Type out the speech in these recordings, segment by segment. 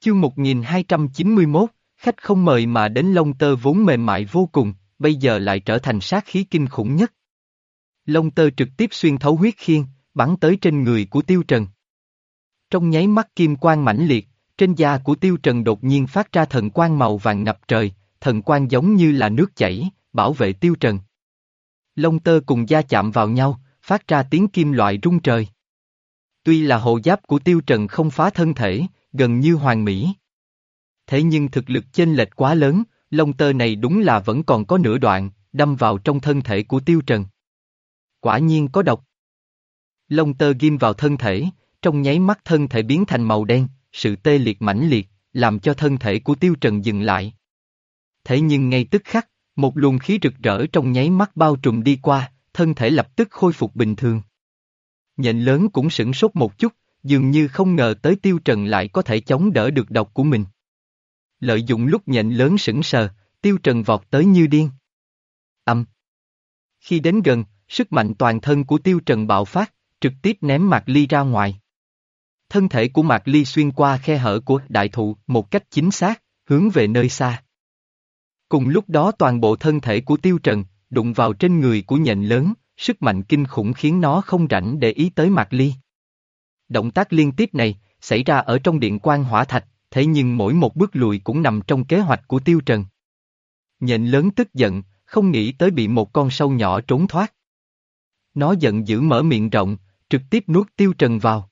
Chương 1291, khách không mời mà đến lông tơ vốn mềm mại vô cùng, bây giờ lại trở thành sát khí kinh khủng nhất. Lông tơ trực tiếp xuyên thấu huyết khiên, bắn tới trên người của Tiêu Trần. Trong nháy mắt kim quang mãnh liệt, trên da của Tiêu Trần đột nhiên phát ra thần quang màu vàng ngập trời, thần quang giống như là nước chảy, bảo vệ Tiêu Trần. Lông tơ cùng da chạm vào nhau, phát ra tiếng kim loại rung trời. Tuy là hộ giáp của Tiêu Trần không phá thân thể, gần như hoàn mỹ. Thế nhưng thực lực chênh lệch quá lớn, lông tơ này đúng là vẫn còn có nửa đoạn, đâm vào trong thân thể của Tiêu Trần. Quả nhiên có độc. Lông tơ ghim vào thân thể, trong nháy mắt thân thể biến thành màu đen, sự tê liệt mãnh liệt, làm cho thân thể của Tiêu Trần dừng lại. Thế nhưng ngay tức khắc, một luồng khí rực rỡ trong nháy mắt bao trùm đi qua, thân thể lập tức khôi phục bình thường. Nhện lớn cũng sửng sốt một chút, dường như không ngờ tới Tiêu Trần lại có thể chống đỡ được độc của mình. Lợi dụng lúc nhện lớn sững sờ, Tiêu Trần vọt tới như điên. Âm. Khi đến gần, sức mạnh toàn thân của Tiêu Trần bạo phát, trực tiếp ném Mạc Ly ra ngoài. Thân thể của Mạc Ly xuyên qua khe hở của đại thụ một cách chính xác, hướng về nơi xa. Cùng lúc đó toàn bộ thân thể của Tiêu Trần, đụng vào trên người của nhện lớn, sức mạnh kinh khủng khiến nó không rảnh để ý tới Mạc Ly. Động tác liên tiếp này, xảy ra ở trong điện quan hỏa thạch, thế nhưng mỗi một bước lùi cũng nằm trong kế hoạch của Tiêu Trần. Nhện lớn tức giận, không nghĩ tới bị một con sâu nhỏ trốn thoát. Nó giận dữ mở miệng rộng, trực tiếp nuốt Tiêu Trần vào.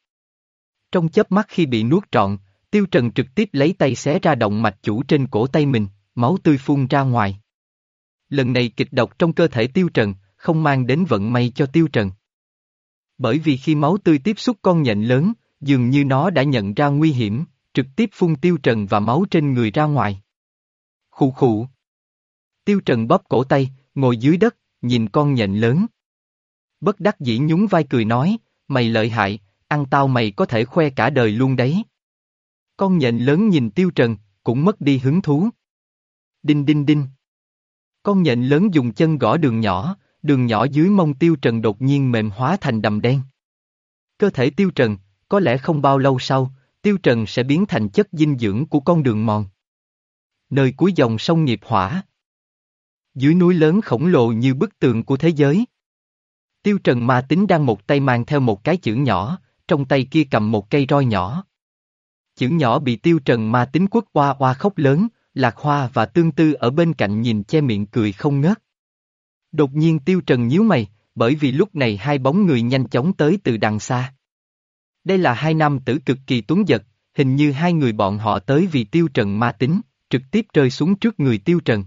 Trong chớp mắt khi bị nuốt trọn, Tiêu Trần trực tiếp lấy tay xé ra động mạch chủ trên cổ tay mình, máu tươi phun ra ngoài. Lần này kịch độc trong cơ thể Tiêu Trần, không mang đến vận may cho Tiêu Trần. Bởi vì khi máu tươi tiếp xúc con nhện lớn, dường như nó đã nhận ra nguy hiểm, trực tiếp phun Tiêu Trần và máu trên người ra ngoài. Khụ khụ. Tiêu Trần bóp cổ tay, ngồi dưới đất, nhìn con nhện lớn. Bất đắc dĩ nhún vai cười nói, mày lợi hại, ăn tao mày có thể khoe cả đời luôn đấy. Con nhện lớn nhìn Tiêu Trần, cũng mất đi hứng thú. Đinh đinh đinh. Con nhện lớn dùng chân gõ đường nhỏ, đường nhỏ dưới mông Tiêu Trần đột nhiên mềm hóa thành đầm đen. Cơ thể Tiêu Trần, có lẽ không bao lâu sau, Tiêu Trần sẽ biến thành chất dinh dưỡng của con đường mòn. Nơi cuối dòng sông nghiệp hỏa. Dưới núi lớn khổng lồ như bức tường của thế giới. Tiêu Trần ma tính đang một tay mang theo một cái chữ nhỏ, trong tay kia cầm một cây roi nhỏ. Chữ nhỏ bị Tiêu Trần ma tính quất qua hoa khóc lớn, Lạc Hoa và Tương Tư ở bên cạnh nhìn che miệng cười không ngớt. Đột nhiên Tiêu Trần nhíu mày, bởi vì lúc này hai bóng người nhanh chóng tới từ đằng xa. Đây là hai nam tử cực kỳ tuấn giật, hình như hai người bọn họ tới vì Tiêu Trần ma tính, trực tiếp rơi xuống trước người Tiêu Trần.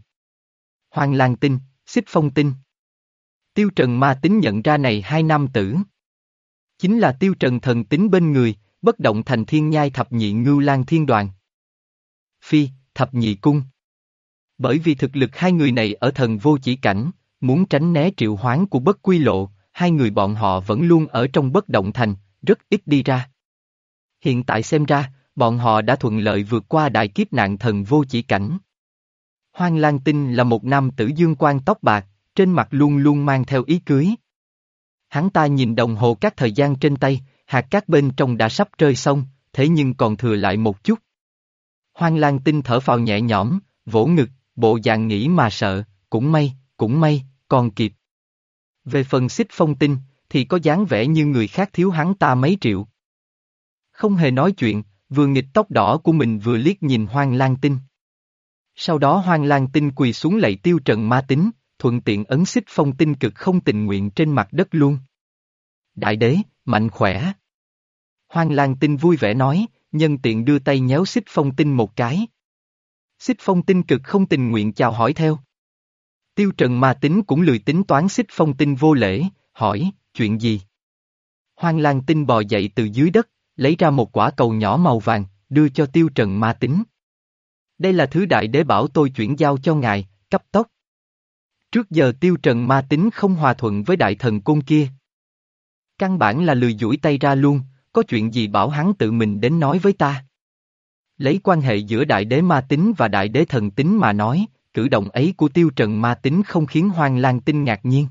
Hoàng Lan Tinh, Xích Phong Tinh. Tiêu Trần ma tính nhận ra này hai nam tử. Chính là Tiêu Trần thần tính bên người, bất động thành thiên nhai thập nhị ngưu lan thiên đoàn. Phi, thập nhị cung. Bởi vì thực lực hai người này ở thần vô chỉ cảnh, muốn tránh né triệu hoán của bất quy lộ, hai người bọn họ vẫn luôn ở trong bất động thành, rất ít đi ra. Hiện tại xem ra, bọn họ đã thuận lợi vượt qua đại kiếp nạn thần vô chỉ cảnh. Hoang Lan Tinh là một nam tử dương quan tóc bạc, trên mặt luôn luôn mang theo ý cưới. Hắn ta nhìn đồng hồ các thời gian trên tay, hạt cát bên trong đã sắp rơi xong, thế nhưng còn thừa lại một chút. Hoang Lan Tinh thở phào nhẹ nhõm, vỗ ngực, bộ dạng nghĩ mà sợ, cũng may, cũng may, còn kịp. Về phần xích phong tinh, thì có dáng vẻ như người khác thiếu hắn ta mấy triệu. Không hề nói chuyện, vừa nghịch tóc đỏ của mình vừa liếc nhìn Hoang Lan Tinh. Sau đó Hoang Lan Tinh quỳ xuống lạy tiêu trần ma tính, thuận tiện ấn xích phong tinh cực không tình nguyện trên mặt đất luôn. Đại đế, mạnh khỏe. Hoang Lan Tinh vui vẻ nói, nhân tiện đưa tay nhéo xích phong tinh một cái. Xích phong tinh cực không tình nguyện chào hỏi theo. Tiêu Trần ma tính cũng lười tính toán xích phong tinh vô lễ, hỏi, chuyện gì? Hoang Lan tinh bò dậy từ dưới đất, lấy ra một quả cầu nhỏ màu vàng, đưa cho Tiêu Trần ma tính. Đây là thứ đại đế bảo tôi chuyển giao cho ngài, cấp tốc. Trước giờ Tiêu Trần ma tính không hòa thuận với đại thần côn kia. Căn bản là lười duỗi tay ra luôn, có chuyện gì bảo hắn tự mình đến nói với ta. Lấy quan hệ giữa đại đế ma tính và đại đế thần tính mà nói, cử động ấy của tiêu trần ma tính không khiến hoang lang tinh ngạc nhiên.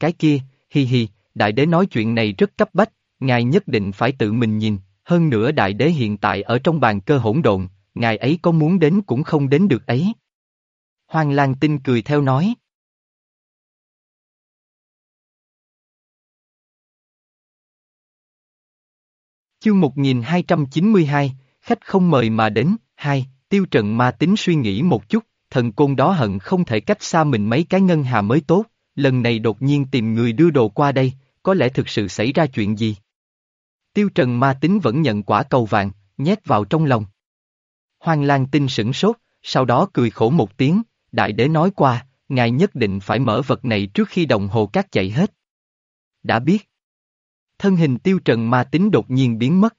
Cái kia, hi hi, đại đế nói chuyện này rất cấp bách, ngài nhất định phải tự mình nhìn, hơn nữa đại đế hiện tại ở trong bàn cơ hỗn độn, ngài ấy có muốn đến cũng không đến được ấy. Hoàng Lan Tinh cười theo nói. Chương 1292, khách không mời mà đến, hai, tiêu trần ma tính suy nghĩ một chút, thần côn đó hận không thể cách xa mình mấy cái ngân hà mới tốt, lần này đột nhiên tìm người đưa đồ qua đây, có lẽ thực sự xảy ra chuyện gì. Tiêu trần ma tính vẫn nhận quả cầu vàng, nhét vào trong lòng. Hoàng Lan tinh sửng sốt, sau đó cười khổ một tiếng, đại đế nói qua, ngài nhất định phải mở vật này trước khi đồng hồ cát chạy hết. Đã biết. Thân hình tiêu trần ma tính đột nhiên biến mất.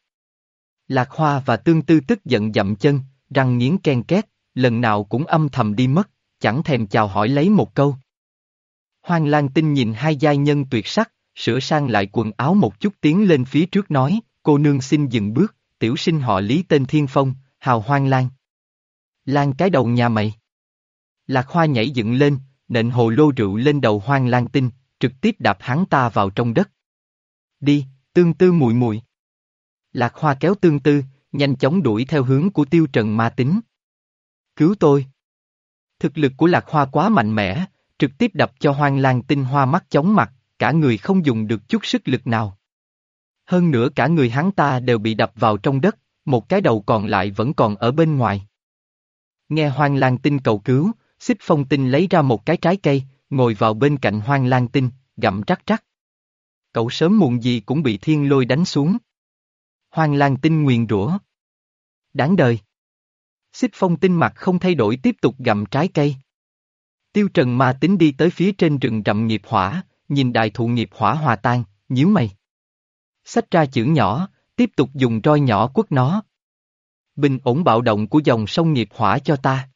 Lạc Hoa và Tương Tư tức giận dậm chân, răng nghiến ken két, lần nào cũng âm thầm đi mất, chẳng thèm chào hỏi lấy một câu. Hoàng Lan Tinh nhìn hai giai nhân tuyệt sắc, sửa sang lại quần áo một chút tiến lên phía trước nói, cô nương xin dừng bước, tiểu sinh họ Lý tên Thiên Phong, hào hoang lan. Lan cái đầu nhà mày. Lạc Hoa nhảy dựng lên, nện hồ lô rượu lên đầu hoang lan tinh, trực tiếp đạp hắn ta vào trong đất. Đi, tương tư mùi mùi. Lạc Hoa kéo tương tư, nhanh chóng đuổi theo hướng của tiêu trần ma tính. Cứu tôi. Thực lực của Lạc Hoa quá mạnh mẽ, trực tiếp đập cho hoang lan tinh hoa mắt chóng mặt, cả người không dùng được chút sức lực nào. Hơn nữa cả người hắn ta đều bị đập vào trong đất, một cái đầu còn lại vẫn còn ở bên ngoài. Nghe Hoang Lan Tinh cầu cứu, Xích Phong Tinh lấy ra một cái trái cây, ngồi vào bên cạnh Hoang Lan Tinh, gặm trắc trắc. Cậu sớm muộn gì cũng bị thiên lôi đánh xuống. Hoang Lan Tinh nguyền rủa. Đáng đời. Xích Phong Tinh mặt không thay đổi tiếp tục gặm trái cây. Tiêu Trần Ma tính đi tới phía trên rừng rậm nghiệp hỏa, nhìn đại thụ nghiệp hỏa hòa tan, nhíu mày. Xách ra chữ nhỏ, tiếp tục dùng roi nhỏ quất nó. Bình ổn bạo động của dòng sông nghiệp hỏa cho ta.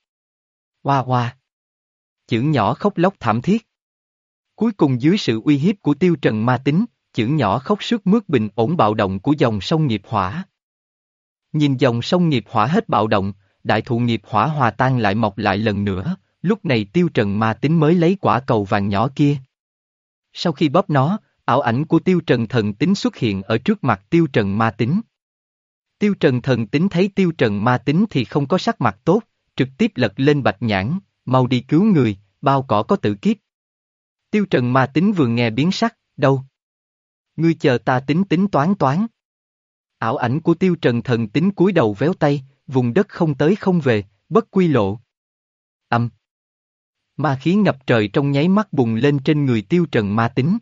Hoa hoa. Chữ nhỏ khóc lóc thảm thiết. Cuối cùng dưới sự uy hiếp của tiêu trần ma tính, chữ nhỏ khóc sức mướt bình ổn bạo động của dòng sông nghiệp hỏa. Nhìn dòng sông nghiệp hỏa hết bạo động, đại thụ nghiệp hỏa hòa tan lại mọc lại lần nữa, lúc này tiêu trần ma tính mới lấy quả cầu vàng nhỏ kia. Sau khi bóp nó, ảo ảnh của tiêu trần thần tính xuất hiện ở trước mặt tiêu trần ma tính. Tiêu trần thần tính thấy tiêu trần ma tính thì không có sắc mặt tốt, trực tiếp lật lên bạch nhãn, mau đi cứu người, bao cỏ có tự kiếp. Tiêu trần ma tính vừa nghe biến sắc, đâu? Ngươi chờ ta tính tính toán toán. Ảo ảnh của tiêu trần thần tính cúi đầu véo tay, vùng đất không tới không về, bất quy lộ. Âm. Ma khí ngập trời trong nháy mắt bùng lên trên người tiêu trần ma tính.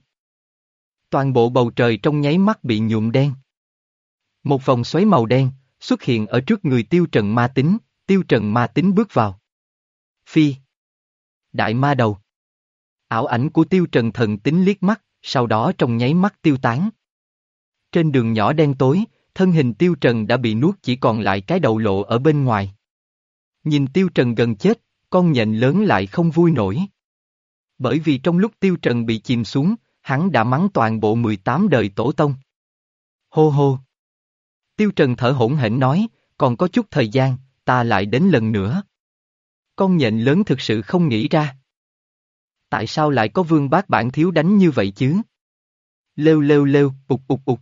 Toàn bộ bầu trời trong nháy mắt bị nhuộm đen. Một vòng xoáy màu đen, xuất hiện ở trước người tiêu trần ma tính, tiêu trần ma tính bước vào. Phi. Đại ma đầu. Ảo ảnh của tiêu trần thần tính liếc mắt, sau đó trong nháy mắt tiêu tán. Trên đường nhỏ đen tối, thân hình tiêu trần đã bị nuốt chỉ còn lại cái đầu lộ ở bên ngoài. Nhìn tiêu trần gần chết, con nhện lớn lại không vui nổi. Bởi vì trong lúc tiêu trần bị chìm xuống, hắn đã mắng toàn bộ 18 đời tổ tông. Hô hô. Tiêu trần thở hổn hển nói, còn có chút thời gian, ta lại đến lần nữa. Con nhện lớn thực sự không nghĩ ra. Tại sao lại có vương bác bản thiếu đánh như vậy chứ? Lêu lêu lêu, ục ục ục.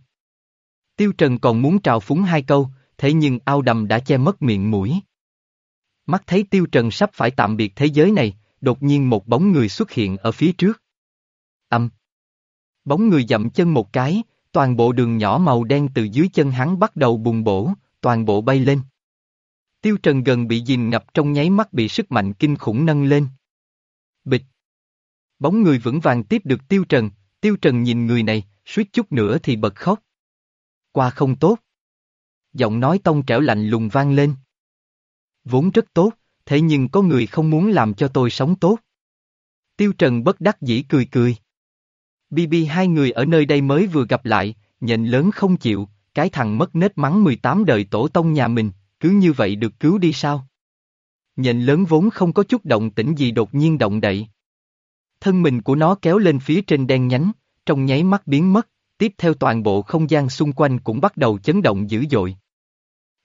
Tiêu Trần còn muốn trào phúng hai câu, thế nhưng ao đầm đã che mất miệng mũi. Mắt thấy Tiêu Trần sắp phải tạm biệt thế giới này, đột nhiên một bóng người xuất hiện ở phía trước. Âm. Bóng người dậm chân một cái, toàn bộ đường nhỏ màu đen từ dưới chân hắn bắt đầu bùng bổ, toàn bộ bay lên. Tiêu Trần gần bị dìm ngập trong nháy mắt bị sức mạnh kinh khủng nâng lên. Bịch. Bóng người vững vàng tiếp được Tiêu Trần, Tiêu Trần nhìn người này, suýt chút nữa thì bật khóc. Qua không tốt. Giọng nói tông trẻo lạnh lùng vang lên. Vốn rất tốt, thế nhưng có người không muốn làm cho tôi sống tốt. Tiêu Trần bất đắc dĩ cười cười. BB hai người ở nơi đây mới vừa gặp lại, nhện lớn không chịu, cái thằng mất nết mắng 18 đời tổ tông nhà mình, cứ như vậy được cứu đi sao? Nhện lớn vốn không có chút động tĩnh gì đột nhiên động đậy. Thân mình của nó kéo lên phía trên đen nhánh, trong nháy mắt biến mất, tiếp theo toàn bộ không gian xung quanh cũng bắt đầu chấn động dữ dội.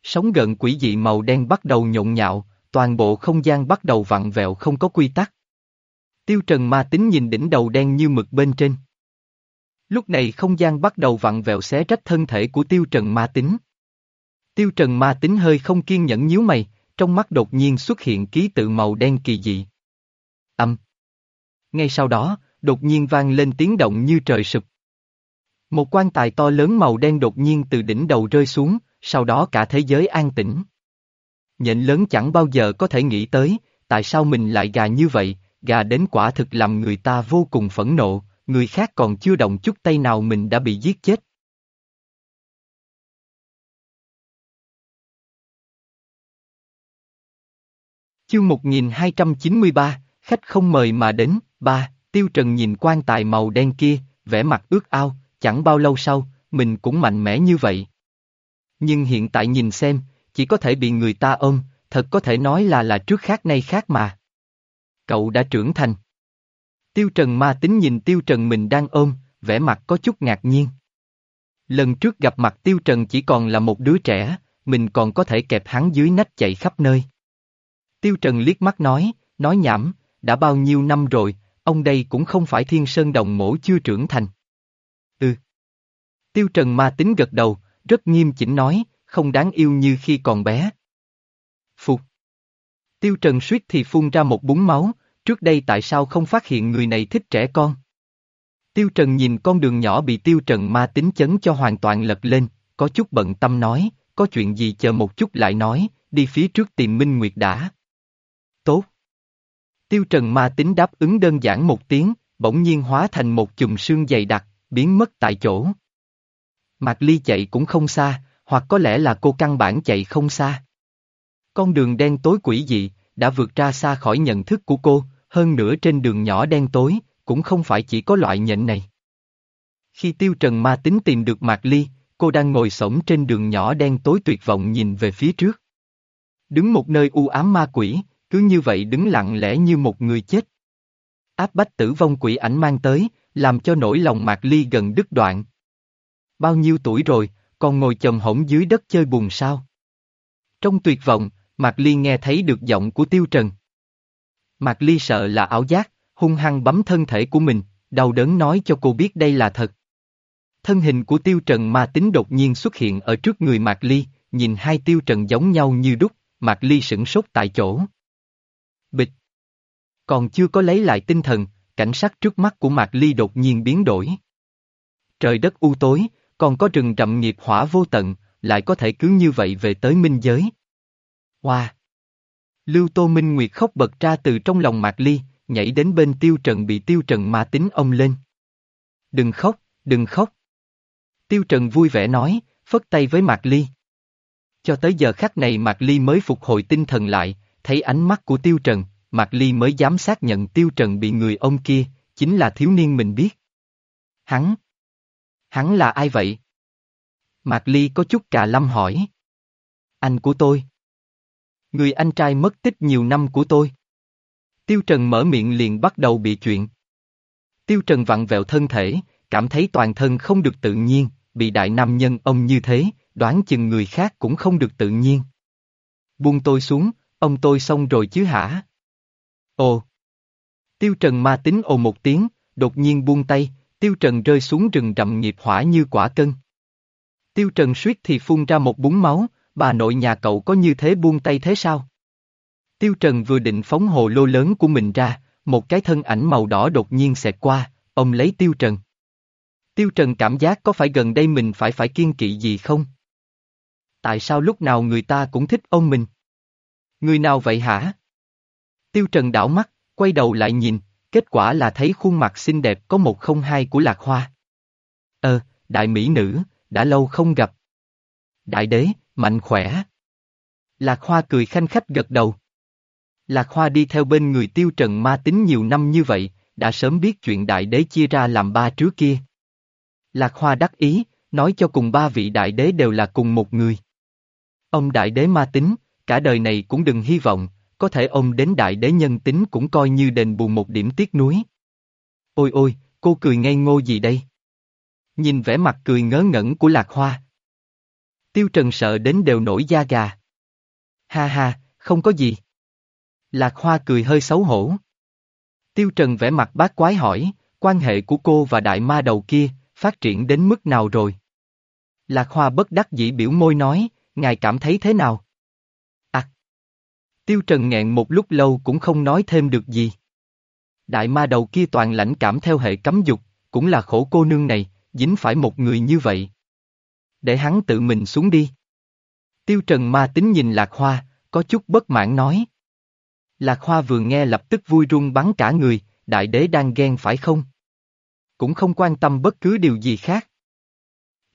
Sóng gần quỷ dị màu đen bắt đầu nhộn nhạo, toàn bộ không gian bắt đầu vặn vẹo không có quy tắc. Tiêu Trần ma tính nhìn đỉnh đầu đen như mực bên trên. Lúc này không gian bắt đầu vặn vẹo xé rách thân thể của Tiêu Trần ma tính. Tiêu Trần ma tính hơi không kiên nhẫn nhíu mày, trong mắt đột nhiên xuất hiện ký tự màu đen kỳ dị. Âm. Ngay sau đó, đột nhiên vang lên tiếng động như trời sụp. Một quan tài to lớn màu đen đột nhiên từ đỉnh đầu rơi xuống, sau đó cả thế giới an tĩnh. Nhện lớn chẳng bao giờ có thể nghĩ tới, tại sao mình lại gà như vậy, gà đến quả thực làm người ta vô cùng phẫn nộ, người khác còn chưa động chút tay nào mình đã bị giết chết. Chương 1293, khách không mời mà đến, ba, Tiêu Trần nhìn quan tài màu đen kia, vẻ mặt ước ao, chẳng bao lâu sau, mình cũng mạnh mẽ như vậy. Nhưng hiện tại nhìn xem, chỉ có thể bị người ta ôm, thật có thể nói là là trước khác nay khác mà. Cậu đã trưởng thành. Tiêu Trần ma tính nhìn Tiêu Trần mình đang ôm, vẻ mặt có chút ngạc nhiên. Lần trước gặp mặt Tiêu Trần chỉ còn là một đứa trẻ, mình còn có thể kẹp hắn dưới nách chạy khắp nơi. Tiêu Trần liếc mắt nói, nói nhảm, đã bao nhiêu năm rồi, ông đây cũng không phải thiên sơn đồng mổ chưa trưởng thành. Tiêu Trần ma tính gật đầu, rất nghiêm chỉnh nói, không đáng yêu như khi còn bé. Phục. Tiêu Trần suýt thì phun ra một búng máu, trước đây tại sao không phát hiện người này thích trẻ con? Tiêu Trần nhìn con đường nhỏ bị Tiêu Trần ma tính chấn cho hoàn toàn lật lên, có chút bận tâm nói, có chuyện gì chờ một chút lại nói, đi phía trước tìm Minh Nguyệt đã. Tốt. Tiêu Trần ma tính đáp ứng đơn giản một tiếng, bỗng nhiên hóa thành một chùm sương dày đặc, biến mất tại chỗ. Mạc Ly chạy cũng không xa, hoặc có lẽ là cô căn bản chạy không xa. Con đường đen tối quỷ dị, đã vượt ra xa khỏi nhận thức của cô, hơn nữa trên đường nhỏ đen tối, cũng không phải chỉ có loại nhện này. Khi Tiêu Trần ma tính tìm được Mạc Ly, cô đang ngồi sổng trên đường nhỏ đen tối tuyệt vọng nhìn về phía trước. Đứng một nơi u ám ma quỷ, cứ như vậy đứng lặng lẽ như một người chết. Áp bách tử vong quỷ ảnh mang tới, làm cho nỗi lòng Mạc Ly gần đứt đoạn. Bao nhiêu tuổi rồi, còn ngồi chầm hổng dưới đất chơi buồn sao? Trong tuyệt vọng, Mạc Ly nghe thấy được giọng của Tiêu Trần. Mạc Ly sợ là ảo giác, hung hăng bấm thân thể của mình, đau đớn nói cho cô biết đây là thật. Thân hình của Tiêu Trần ma tính đột nhiên xuất hiện ở trước người Mạc Ly, nhìn hai Tiêu Trần giống nhau như đúc, Mạc Ly sửng sốt tại chỗ. Bịch. Còn chưa có lấy lại tinh thần, cảnh sắc trước mắt của Mạc Ly đột nhiên biến đổi. Trời đất u tối, còn có rừng rậm nghiệp hỏa vô tận, lại có thể cứ như vậy về tới minh giới. Hoa! Lưu Tô Minh Nguyệt khóc bật ra từ trong lòng Mạc Ly, nhảy đến bên Tiêu Trần bị Tiêu Trần ma tính ông lên. Đừng khóc, đừng khóc. Tiêu Trần vui vẻ nói, phất tay với Mạc Ly. Cho tới giờ khắc này Mạc Ly mới phục hồi tinh thần lại, thấy ánh mắt của Tiêu Trần, Mạc Ly mới dám xác nhận Tiêu Trần bị người ông kia, chính là thiếu niên mình biết. Hắn. Hắn là ai vậy? Mạc Ly có chút cà lâm hỏi. Anh của tôi. Người anh trai mất tích nhiều năm của tôi. Tiêu Trần mở miệng liền bắt đầu bị chuyện. Tiêu Trần vặn vẹo thân thể, cảm thấy toàn thân không được tự nhiên, bị đại nam nhân ông như thế, đoán chừng người khác cũng không được tự nhiên. Buông tôi xuống, ông tôi xong rồi chứ hả? Ồ! Tiêu Trần ma tính ồ một tiếng, đột nhiên buông tay, Tiêu Trần rơi xuống rừng rậm nghiệp hỏa như quả cân. Tiêu Trần suýt thì phun ra một búng máu, bà nội nhà cậu có như thế buông tay thế sao? Tiêu Trần vừa định phóng hồ lô lớn của mình ra, một cái thân ảnh màu đỏ đột nhiên xẹt qua, ông lấy Tiêu Trần. Tiêu Trần cảm giác có phải gần đây mình phải phải kiên kỵ gì không? Tại sao lúc nào người ta cũng thích ông mình? Người nào vậy hả? Tiêu Trần đảo mắt, quay đầu lại nhìn, kết quả là thấy khuôn mặt xinh đẹp có một không hai của Lạc Hoa. Ờ, đại mỹ nữ, đã lâu không gặp. Đại đế, mạnh khỏe. Lạc Hoa cười khanh khách gật đầu. Lạc Hoa đi theo bên người tiêu trần ma tính nhiều năm như vậy, đã sớm biết chuyện đại đế chia ra làm ba trước kia. Lạc Hoa đắc ý, nói cho cùng ba vị đại đế đều là cùng một người. Ông đại đế ma tính, cả đời này cũng đừng hy vọng, có thể ông đến đại đế nhân tính cũng coi như đền bù một điểm tiếc nuối. Ôi ôi, cô cười ngây ngô gì đây? Nhìn vẻ mặt cười ngớ ngẩn của Lạc Hoa. Tiêu Trần sợ đến đều nổi da gà. Ha ha, không có gì. Lạc Hoa cười hơi xấu hổ. Tiêu Trần vẻ mặt bát quái hỏi, quan hệ của cô và đại ma đầu kia, phát triển đến mức nào rồi? Lạc Hoa bất đắc dĩ biểu môi nói, ngài cảm thấy thế nào? Tiêu Trần nghẹn một lúc lâu cũng không nói thêm được gì. Đại ma đầu kia toàn lãnh cảm theo hệ cấm dục, cũng là khổ cô nương này, dính phải một người như vậy. Để hắn tự mình xuống đi. Tiêu Trần ma tính nhìn Lạc Hoa, có chút bất mãn nói. Lạc Hoa vừa nghe lập tức vui run bắn cả người, đại đế đang ghen phải không? Cũng không quan tâm bất cứ điều gì khác.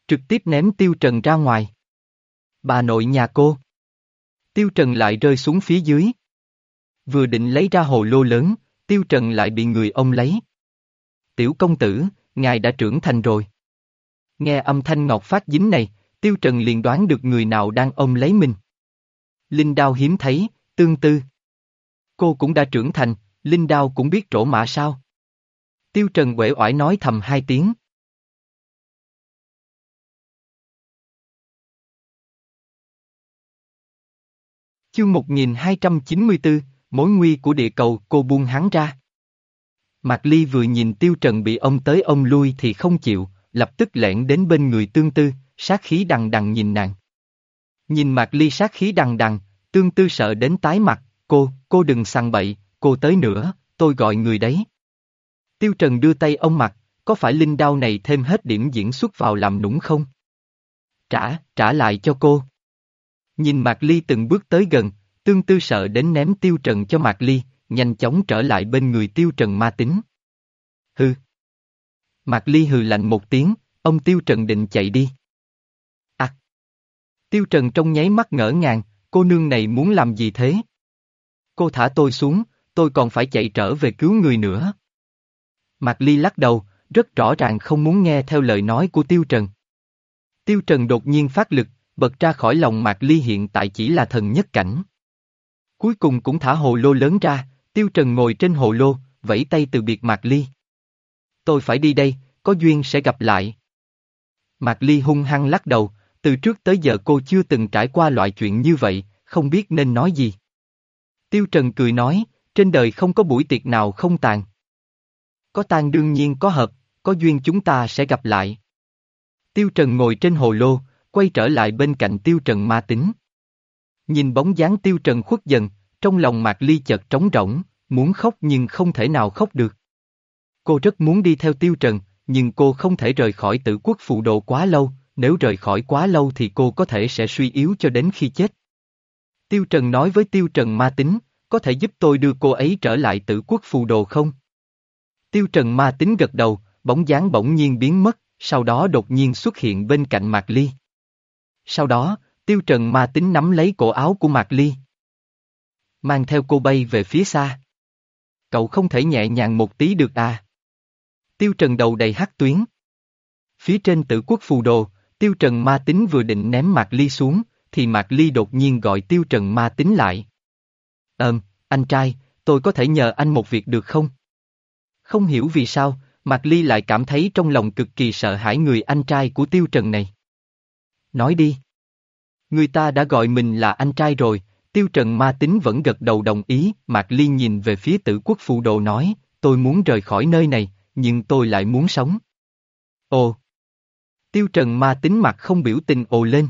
Trực tiếp ném Tiêu Trần ra ngoài. Bà nội nhà cô. Tiêu Trần lại rơi xuống phía dưới. Vừa định lấy ra hồ lô lớn, Tiêu Trần lại bị người ông lấy. Tiểu công tử, ngài đã trưởng thành rồi. Nghe âm thanh ngọc phát dính này, Tiêu Trần liền đoán được người nào đang ôm lấy mình. Linh đao hiếm thấy, tương tư. Cô cũng đã trưởng thành, Linh đao cũng biết trổ mã sao. Tiêu Trần quể oải nói thầm hai tiếng. Chương 1294, mối nguy của địa cầu cô buông hắn ra. Mạc Ly vừa nhìn Tiêu Trần bị ông tới ông lui thì không chịu, lập tức lẻn đến bên người tương tư, sát khí đằng đằng nhìn nàng. Nhìn Mạc Ly sát khí đằng đằng, tương tư sợ đến tái mặt, cô, cô đừng sằng bậy, cô tới nữa, tôi gọi người đấy. Tiêu Trần đưa tay ông mặt, có phải linh đao này thêm hết điểm diễn xuất vào làm nũng không? Trả, trả lại cho cô. Nhìn Mạc Ly từng bước tới gần, tương tư sợ đến ném Tiêu Trần cho Mạc Ly, nhanh chóng trở lại bên người Tiêu Trần ma tính. Hừ. Mạc Ly hừ lạnh một tiếng, ông Tiêu Trần định chạy đi. À. Tiêu Trần trong nháy mắt ngỡ ngàng, cô nương này muốn làm gì thế? Cô thả tôi xuống, tôi còn phải chạy trở về cứu người nữa. Mạc Ly lắc đầu, rất rõ ràng không muốn nghe theo lời nói của Tiêu Trần. Tiêu Trần đột nhiên phát lực, bật ra khỏi lòng Mạc Ly hiện tại chỉ là thần nhất cảnh. Cuối cùng cũng thả hồ lô lớn ra, Tiêu Trần ngồi trên hồ lô, vẫy tay từ biệt Mạc Ly. Tôi phải đi đây, có duyên sẽ gặp lại. Mạc Ly hung hăng lắc đầu, từ trước tới giờ cô chưa từng trải qua loại chuyện như vậy, không biết nên nói gì. Tiêu Trần cười nói, trên đời không có buổi tiệc nào không tàn. Có tàn đương nhiên có hợp, có duyên chúng ta sẽ gặp lại. Tiêu Trần ngồi trên hồ lô, quay trở lại bên cạnh Tiêu Trần ma tính. Nhìn bóng dáng Tiêu Trần khuất dần, trong lòng Mạc Ly chợt trống rỗng, muốn khóc nhưng không thể nào khóc được. Cô rất muốn đi theo Tiêu Trần, nhưng cô không thể rời khỏi tử quốc phụ đồ quá lâu, nếu rời khỏi quá lâu thì cô có thể sẽ suy yếu cho đến khi chết. Tiêu Trần nói với Tiêu Trần ma tính, có thể giúp tôi đưa cô ấy trở lại tử quốc phù đồ không? Tiêu Trần ma tính gật đầu, bóng dáng bỗng nhiên biến mất, sau đó đột nhiên xuất hiện bên cạnh Mạc Ly. Sau đó, Tiêu Trần ma tính nắm lấy cổ áo của Mạc Ly. Mang theo cô bay về phía xa. Cậu không thể nhẹ nhàng một tí được à? Tiêu Trần đầu đầy hắc tuyến. Phía trên tử quốc phù đồ, Tiêu Trần ma tính vừa định ném Mạc Ly xuống, thì Mạc Ly đột nhiên gọi Tiêu Trần ma tính lại. Ờm, anh trai, tôi có thể nhờ anh một việc được không? Không hiểu vì sao, Mạc Ly lại cảm thấy trong lòng cực kỳ sợ hãi người anh trai của Tiêu Trần này. Nói đi. Người ta đã gọi mình là anh trai rồi, Tiêu Trần ma tính vẫn gật đầu đồng ý, Mạc Ly nhìn về phía tử quốc phụ đồ nói, tôi muốn rời khỏi nơi này, nhưng tôi lại muốn sống. Ồ! Tiêu Trần ma tính mặt không biểu tình ồ lên.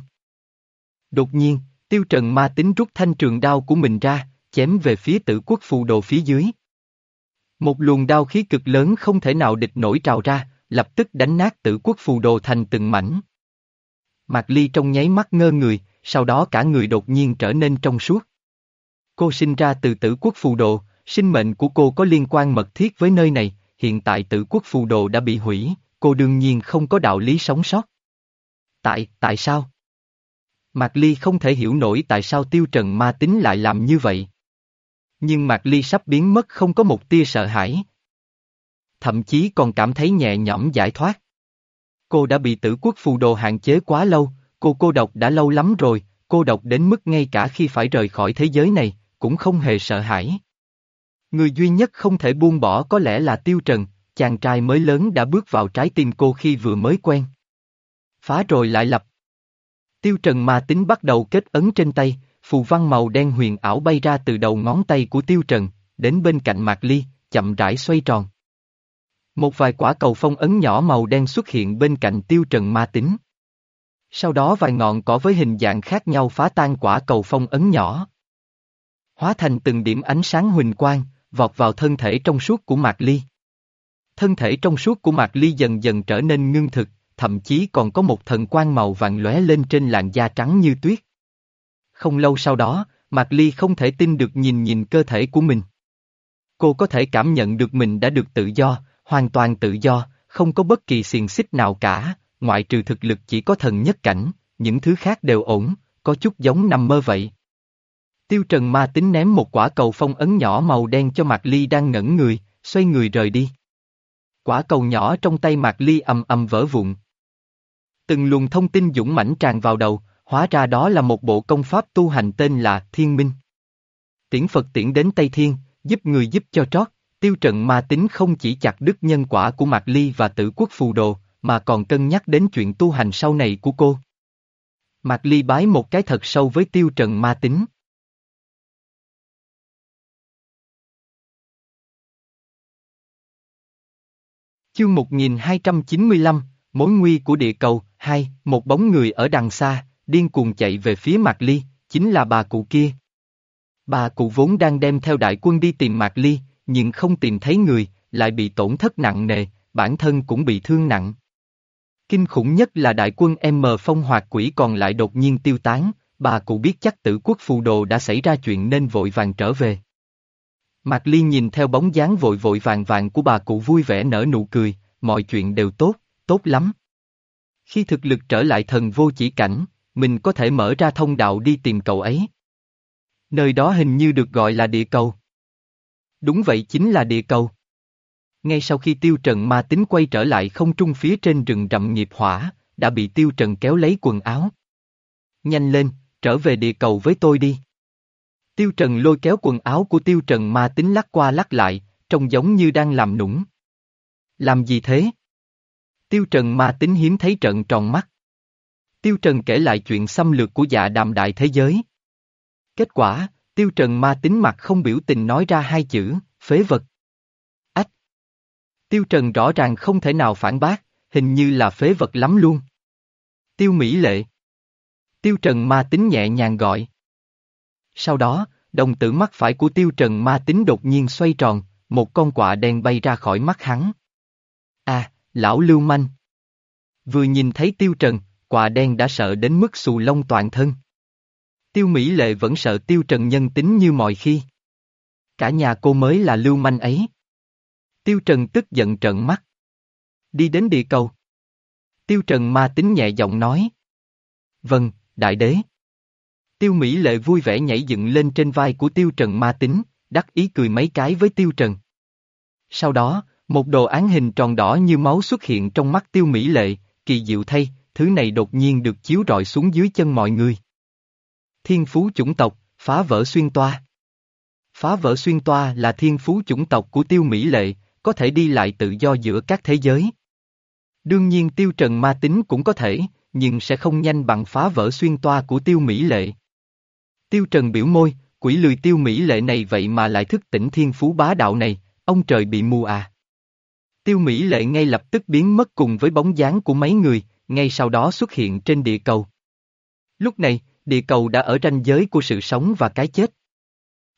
Đột nhiên, Tiêu Trần ma tính rút thanh trường đao của mình ra, chém về phía tử quốc phù đồ phía dưới. Một luồng đao khí cực lớn không thể nào địch nổi trào ra, lập tức đánh nát tử quốc phù đồ thành từng mảnh. Mạc Ly trong nháy mắt ngơ người, sau đó cả người đột nhiên trở nên trong suốt. Cô sinh ra từ tử quốc phù đồ, sinh mệnh của cô có liên quan mật thiết với nơi này, hiện tại tử quốc phù đồ đã bị hủy, cô đương nhiên không có đạo lý sống sót. Tại, tại sao? Mạc Ly không thể hiểu nổi tại sao Tiêu Trần ma tính lại làm như vậy. Nhưng Mạc Ly sắp biến mất không có một tia sợ hãi. Thậm chí còn cảm thấy nhẹ nhõm giải thoát. Cô đã bị tử quốc phù đồ hạn chế quá lâu, cô cô độc đã lâu lắm rồi, cô độc đến mức ngay cả khi phải rời khỏi thế giới này, cũng không hề sợ hãi. Người duy nhất không thể buông bỏ có lẽ là Tiêu Trần, chàng trai mới lớn đã bước vào trái tim cô khi vừa mới quen. Phá rồi lại lập. Tiêu Trần ma tính bắt đầu kết ấn trên tay, phù văn màu đen huyền ảo bay ra từ đầu ngón tay của Tiêu Trần, đến bên cạnh Mạc Ly, chậm rãi xoay tròn. Một vài quả cầu phong ấn nhỏ màu đen xuất hiện bên cạnh Tiêu Trần ma tính. Sau đó vài ngọn cỏ với hình dạng khác nhau phá tan quả cầu phong ấn nhỏ. Hóa thành từng điểm ánh sáng huỳnh quang, vọt vào thân thể trong suốt của Mạc Ly. Thân thể trong suốt của Mạc Ly dần dần trở nên ngưng thực, thậm chí còn có một thần quang màu vàng lóe lên trên làn da trắng như tuyết. Không lâu sau đó, Mạc Ly không thể tin được nhìn nhìn cơ thể của mình. Cô có thể cảm nhận được mình đã được tự do, hoàn toàn tự do, không có bất kỳ xiềng xích nào cả, ngoại trừ thực lực chỉ có thần nhất cảnh, những thứ khác đều ổn, có chút giống nằm mơ vậy. Tiêu Trần ma tính ném một quả cầu phong ấn nhỏ màu đen cho Mạc Ly đang ngẩn người, xoay người rời đi. Quả cầu nhỏ trong tay Mạc Ly ầm ầm vỡ vụn. Từng luồng thông tin dũng mãnh tràn vào đầu, hóa ra đó là một bộ công pháp tu hành tên là Thiên Minh. Tiễn Phật tiễn đến Tây Thiên, giúp người giúp cho trót, tiêu trận ma tính không chỉ chặt đứt nhân quả của Mạc Ly và tử quốc phù đồ, mà còn cân nhắc đến chuyện tu hành sau này của cô. Mạc Ly bái một cái thật sâu với tiêu trần ma tính. Chương 1295, Mối nguy của địa cầu, hai, một bóng người ở đằng xa, điên cuồng chạy về phía Mạc Ly, chính là bà cụ kia. Bà cụ vốn đang đem theo đại quân đi tìm Mạc Ly, nhưng không tìm thấy người, lại bị tổn thất nặng nề, bản thân cũng bị thương nặng. Kinh khủng nhất là đại quân M phong hoạt quỷ còn lại đột nhiên tiêu tán, bà cụ biết chắc tử quốc phù đồ đã xảy ra chuyện nên vội vàng trở về. Mạc Ly nhìn theo bóng dáng vội vội vàng vàng của bà cụ vui vẻ nở nụ cười, mọi chuyện đều tốt, tốt lắm. Khi thực lực trở lại thần vô chỉ cảnh, mình có thể mở ra thông đạo đi tìm cậu ấy. Nơi đó hình như được gọi là địa cầu. Đúng vậy chính là địa cầu. Ngay sau khi tiêu trần ma tính quay trở lại không trung phía trên rừng rậm nghiệp hỏa, đã bị tiêu trần kéo lấy quần áo. Nhanh lên, trở về địa cầu với tôi đi. Tiêu trần lôi kéo quần áo của tiêu trần ma tính lắc qua lắc lại, trông giống như đang làm nũng. Làm gì thế? Tiêu trần ma tính hiếm thấy trận tròn mắt. Tiêu trần kể lại chuyện xâm lược của dạ đàm đại thế giới. Kết quả, tiêu trần ma tính mặt không biểu tình nói ra hai chữ, phế vật. Ách! Tiêu trần rõ ràng không thể nào phản bác, hình như là phế vật lắm luôn. Tiêu Mỹ Lệ. Tiêu trần ma tính nhẹ nhàng gọi. Sau đó, đồng tử mắt phải của tiêu trần ma tính đột nhiên xoay tròn, một con quạ đen bay ra khỏi mắt hắn. À, lão lưu manh. Vừa nhìn thấy tiêu trần, quạ đen đã sợ đến mức xù lông toàn thân. Tiêu Mỹ Lệ vẫn sợ Tiêu Trần nhân tính như mọi khi. Cả nhà cô mới là lưu manh ấy. Tiêu Trần tức giận trợn mắt. Đi đến địa cầu. Tiêu Trần ma tính nhẹ giọng nói. Vâng, đại đế. Tiêu Mỹ Lệ vui vẻ nhảy dựng lên trên vai của Tiêu Trần ma tính, đắc ý cười mấy cái với Tiêu Trần. Sau đó, một đồ án hình tròn đỏ như máu xuất hiện trong mắt Tiêu Mỹ Lệ, kỳ diệu thay, thứ này đột nhiên được chiếu rọi xuống dưới chân mọi người. Thiên phú chủng tộc, phá vỡ xuyên toa. Phá vỡ xuyên toa là thiên phú chủng tộc của tiêu Mỹ Lệ, có thể đi lại tự do giữa các thế giới. Đương nhiên tiêu trần ma tính cũng có thể, nhưng sẽ không nhanh bằng phá vỡ xuyên toa của tiêu Mỹ Lệ. Tiêu trần biểu môi, quỷ lười tiêu Mỹ Lệ này vậy mà lại thức tỉnh thiên phú bá đạo này, ông trời bị mù à. Tiêu Mỹ Lệ ngay lập tức biến mất cùng với bóng dáng của mấy người, ngay sau đó xuất hiện trên địa cầu. Lúc này, địa cầu đã ở ranh giới của sự sống và cái chết.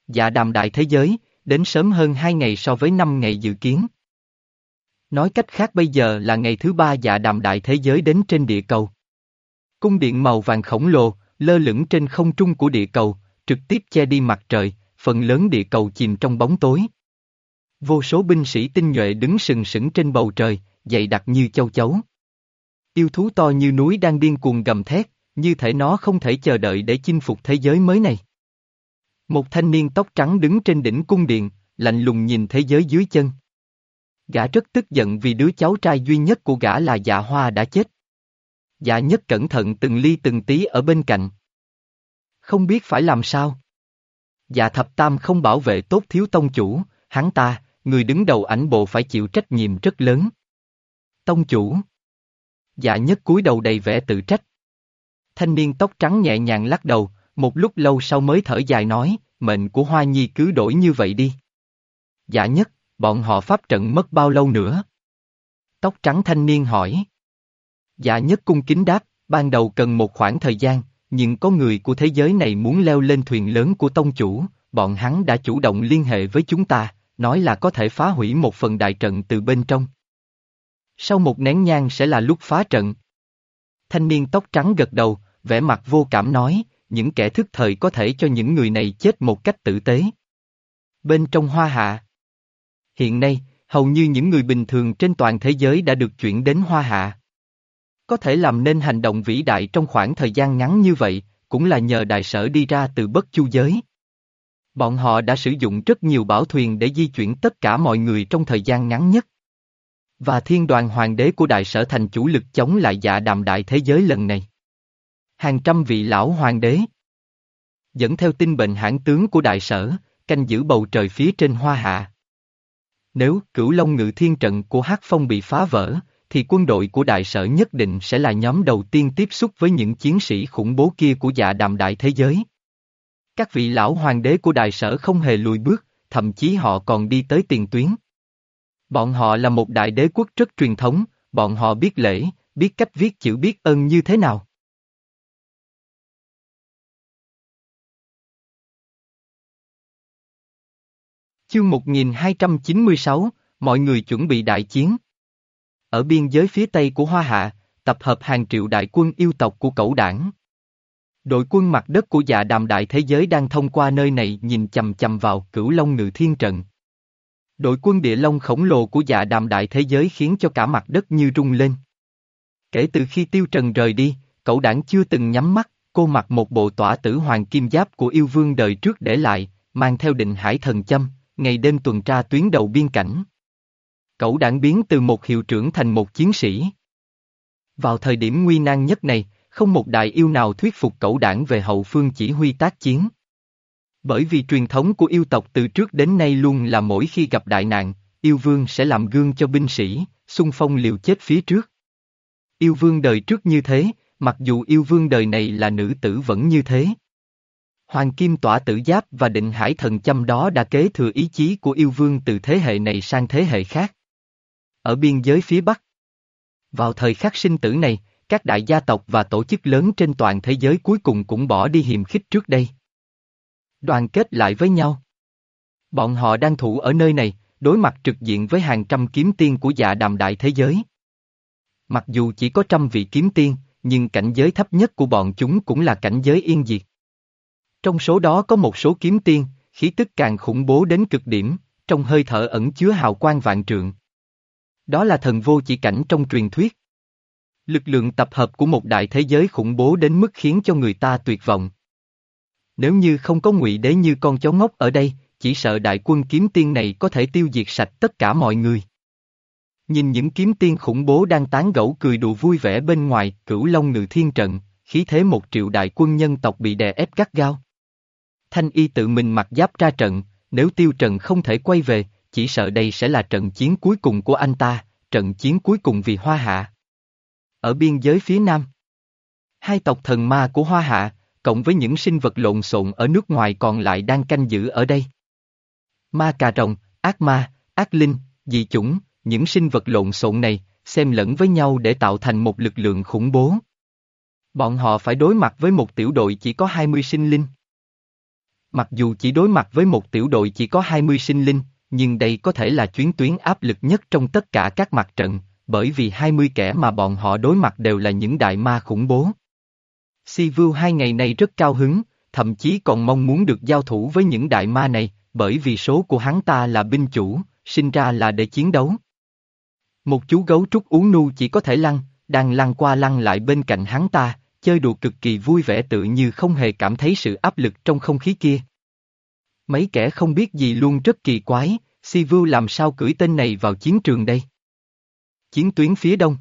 Dạ đàm đại thế giới, đến sớm hơn 2 ngày so với 5 ngày dự kiến. Nói cách khác bây giờ là ngày thứ ba dạ đàm đại thế giới đến trên địa cầu. Cung điện màu vàng khổng lồ, lơ lửng trên không trung của địa cầu, trực tiếp che đi mặt trời, phần lớn địa cầu chìm trong bóng tối. Vô số binh sĩ tinh nhuệ đứng sừng sững trên bầu trời, dày đặc như châu chấu. Yêu thú to như núi đang điên cuồng gầm thét, như thể nó không thể chờ đợi để chinh phục thế giới mới này. Một thanh niên tóc trắng đứng trên đỉnh cung điện, lạnh lùng nhìn thế giới dưới chân. Gã rất tức giận vì đứa cháu trai duy nhất của gã là dạ hoa đã chết. Dạ nhất cẩn thận từng ly từng tí ở bên cạnh. Không biết phải làm sao. Dạ thập tam không bảo vệ tốt thiếu tông chủ, hắn ta, người đứng đầu ảnh bộ phải chịu trách nhiệm rất lớn. Tông chủ. Dạ nhất cúi đầu đầy vẻ tự trách. Thanh niên tóc trắng nhẹ nhàng lắc đầu, một lúc lâu sau mới thở dài nói, mệnh của Hoa Nhi cứ đổi như vậy đi. Dạ nhất, bọn họ pháp trận mất bao lâu nữa? Tóc trắng thanh niên hỏi. Dạ nhất cung kính đáp, ban đầu cần một khoảng thời gian, nhưng có người của thế giới này muốn leo lên thuyền lớn của tông chủ, bọn hắn đã chủ động liên hệ với chúng ta, nói là có thể phá hủy một phần đại trận từ bên trong. Sau một nén nhang sẽ là lúc phá trận. Thanh niên tóc trắng gật đầu, vẻ mặt vô cảm nói, những kẻ thức thời có thể cho những người này chết một cách tử tế. Bên trong hoa hạ. Hiện nay, hầu như những người bình thường trên toàn thế giới đã được chuyển đến hoa hạ. Có thể làm nên hành động vĩ đại trong khoảng thời gian ngắn như vậy, cũng là nhờ đại sở đi ra từ bất chu giới. Bọn họ đã sử dụng rất nhiều bảo thuyền để di chuyển tất cả mọi người trong thời gian ngắn nhất. Và thiên đoàn hoàng đế của đại sở thành chủ lực chống lại dạ đàm đại thế giới lần này. Hàng trăm vị lão hoàng đế. Dẫn theo tin bệnh hãn tướng của đại sở, canh giữ bầu trời phía trên hoa hạ. Nếu cửu long ngự thiên trận của Hát Phong bị phá vỡ, thì quân đội của đại sở nhất định sẽ là nhóm đầu tiên tiếp xúc với những chiến sĩ khủng bố kia của dạ đàm đại thế giới. Các vị lão hoàng đế của đại sở không hề lùi bước, thậm chí họ còn đi tới tiền tuyến. Bọn họ là một đại đế quốc rất truyền thống, bọn họ biết lễ, biết cách viết chữ biết ơn như thế nào. Chương 1296, mọi người chuẩn bị đại chiến. Ở biên giới phía tây của Hoa Hạ, tập hợp hàng triệu đại quân yêu tộc của cẩu đảng. Đội quân mặt đất của dạ đàm đại thế giới đang thông qua nơi này nhìn chầm chầm vào cửu long ngự thiên trận. Đội quân địa long khổng lồ của dạ đàm đại thế giới khiến cho cả mặt đất như rung lên. Kể từ khi tiêu trần rời đi, cậu đảng chưa từng nhắm mắt, cô mặc một bộ tỏa tử hoàng kim giáp của yêu vương đời trước để lại, mang theo định hải thần châm, ngày đêm tuần tra tuyến đầu biên cảnh. Cậu đảng biến từ một hiệu trưởng thành một chiến sĩ. Vào thời điểm nguy nan nhất này, không một đại yêu nào thuyết phục cậu đảng về hậu phương chỉ huy tác chiến. Bởi vì truyền thống của yêu tộc từ trước đến nay luôn là mỗi khi gặp đại nạn, yêu vương sẽ làm gương cho binh sĩ, xung phong liều chết phía trước. Yêu vương đời trước như thế, mặc dù yêu vương đời này là nữ tử vẫn như thế. Hoàng Kim tỏa tử giáp và định hải thần châm đó đã kế thừa ý chí của yêu vương từ thế hệ này sang thế hệ khác. Ở biên giới phía Bắc. Vào thời khắc sinh tử này, các đại gia tộc và tổ chức lớn trên toàn thế giới cuối cùng cũng bỏ đi hiềm khích trước đây. Đoàn kết lại với nhau. Bọn họ đang thủ ở nơi này, đối mặt trực diện với hàng trăm kiếm tiên của dạ đàm đại thế giới. Mặc dù chỉ có trăm vị kiếm tiên, nhưng cảnh giới thấp nhất của bọn chúng cũng là cảnh giới yên diệt. Trong số đó có một số kiếm tiên, khí tức càng khủng bố đến cực điểm, trong hơi thở ẩn chứa hào quang vạn trượng. Đó là thần vô chỉ cảnh trong truyền thuyết. Lực lượng tập hợp của một đại thế giới khủng bố đến mức khiến cho người ta tuyệt vọng. Nếu như không có ngụy đế như con chó ngốc ở đây, chỉ sợ đại quân kiếm tiên này có thể tiêu diệt sạch tất cả mọi người. Nhìn những kiếm tiên khủng bố đang tán gẫu cười đùa vui vẻ bên ngoài, cửu long ngự thiên trận, khí thế một triệu đại quân nhân tộc bị đè ép gắt gao. Thanh y tự mình mặc giáp ra trận, nếu tiêu trần không thể quay về, chỉ sợ đây sẽ là trận chiến cuối cùng của anh ta, trận chiến cuối cùng vì Hoa Hạ. Ở biên giới phía Nam, hai tộc thần ma của Hoa Hạ, cộng với những sinh vật lộn xộn ở nước ngoài còn lại đang canh giữ ở đây. Ma cà rồng, ác ma, ác linh, dị chủng, những sinh vật lộn xộn này, xem lẫn với nhau để tạo thành một lực lượng khủng bố. Bọn họ phải đối mặt với một tiểu đội chỉ có 20 sinh linh. Mặc dù chỉ đối mặt với một tiểu đội chỉ có 20 sinh linh, nhưng đây có thể là chuyến tuyến áp lực nhất trong tất cả các mặt trận, bởi vì 20 kẻ mà bọn họ đối mặt đều là những đại ma khủng bố. Si Vưu hai ngày này rất cao hứng, thậm chí còn mong muốn được giao thủ với những đại ma này, bởi vì số của hắn ta là binh chủ, sinh ra là để chiến đấu. Một chú gấu trúc uống nu chỉ có thể lăn, đang lăn qua lăn lại bên cạnh hắn ta, chơi đùa cực kỳ vui vẻ tự như không hề cảm thấy sự áp lực trong không khí kia. Mấy kẻ không biết gì luôn rất kỳ quái, Si Vưu làm sao cưỡi tên này vào chiến trường đây? Chiến tuyến phía đông.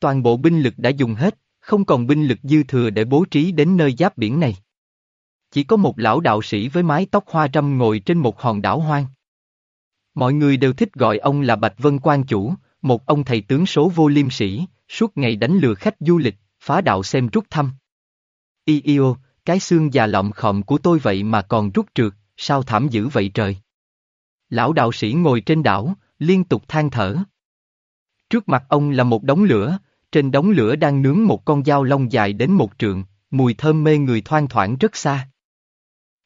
Toàn bộ binh lực đã dùng hết, không còn binh lực dư thừa để bố trí đến nơi giáp biển này. Chỉ có một lão đạo sĩ với mái tóc hoa râm ngồi trên một hòn đảo hoang. Mọi người đều thích gọi ông là Bạch Vân Quan Chủ, một ông thầy tướng số vô liêm sĩ, suốt ngày đánh lừa khách du lịch, phá đạo xem rút thăm. Y yêu, cái xương già lọm khòm của tôi vậy mà còn rút trượt, sao thảm dữ vậy trời. Lão đạo sĩ ngồi trên đảo, liên tục than thở. Trước mặt ông là một đống lửa, trên đống lửa đang nướng một con dao long dài đến một trượng, mùi thơm mê người thoang thoảng rất xa.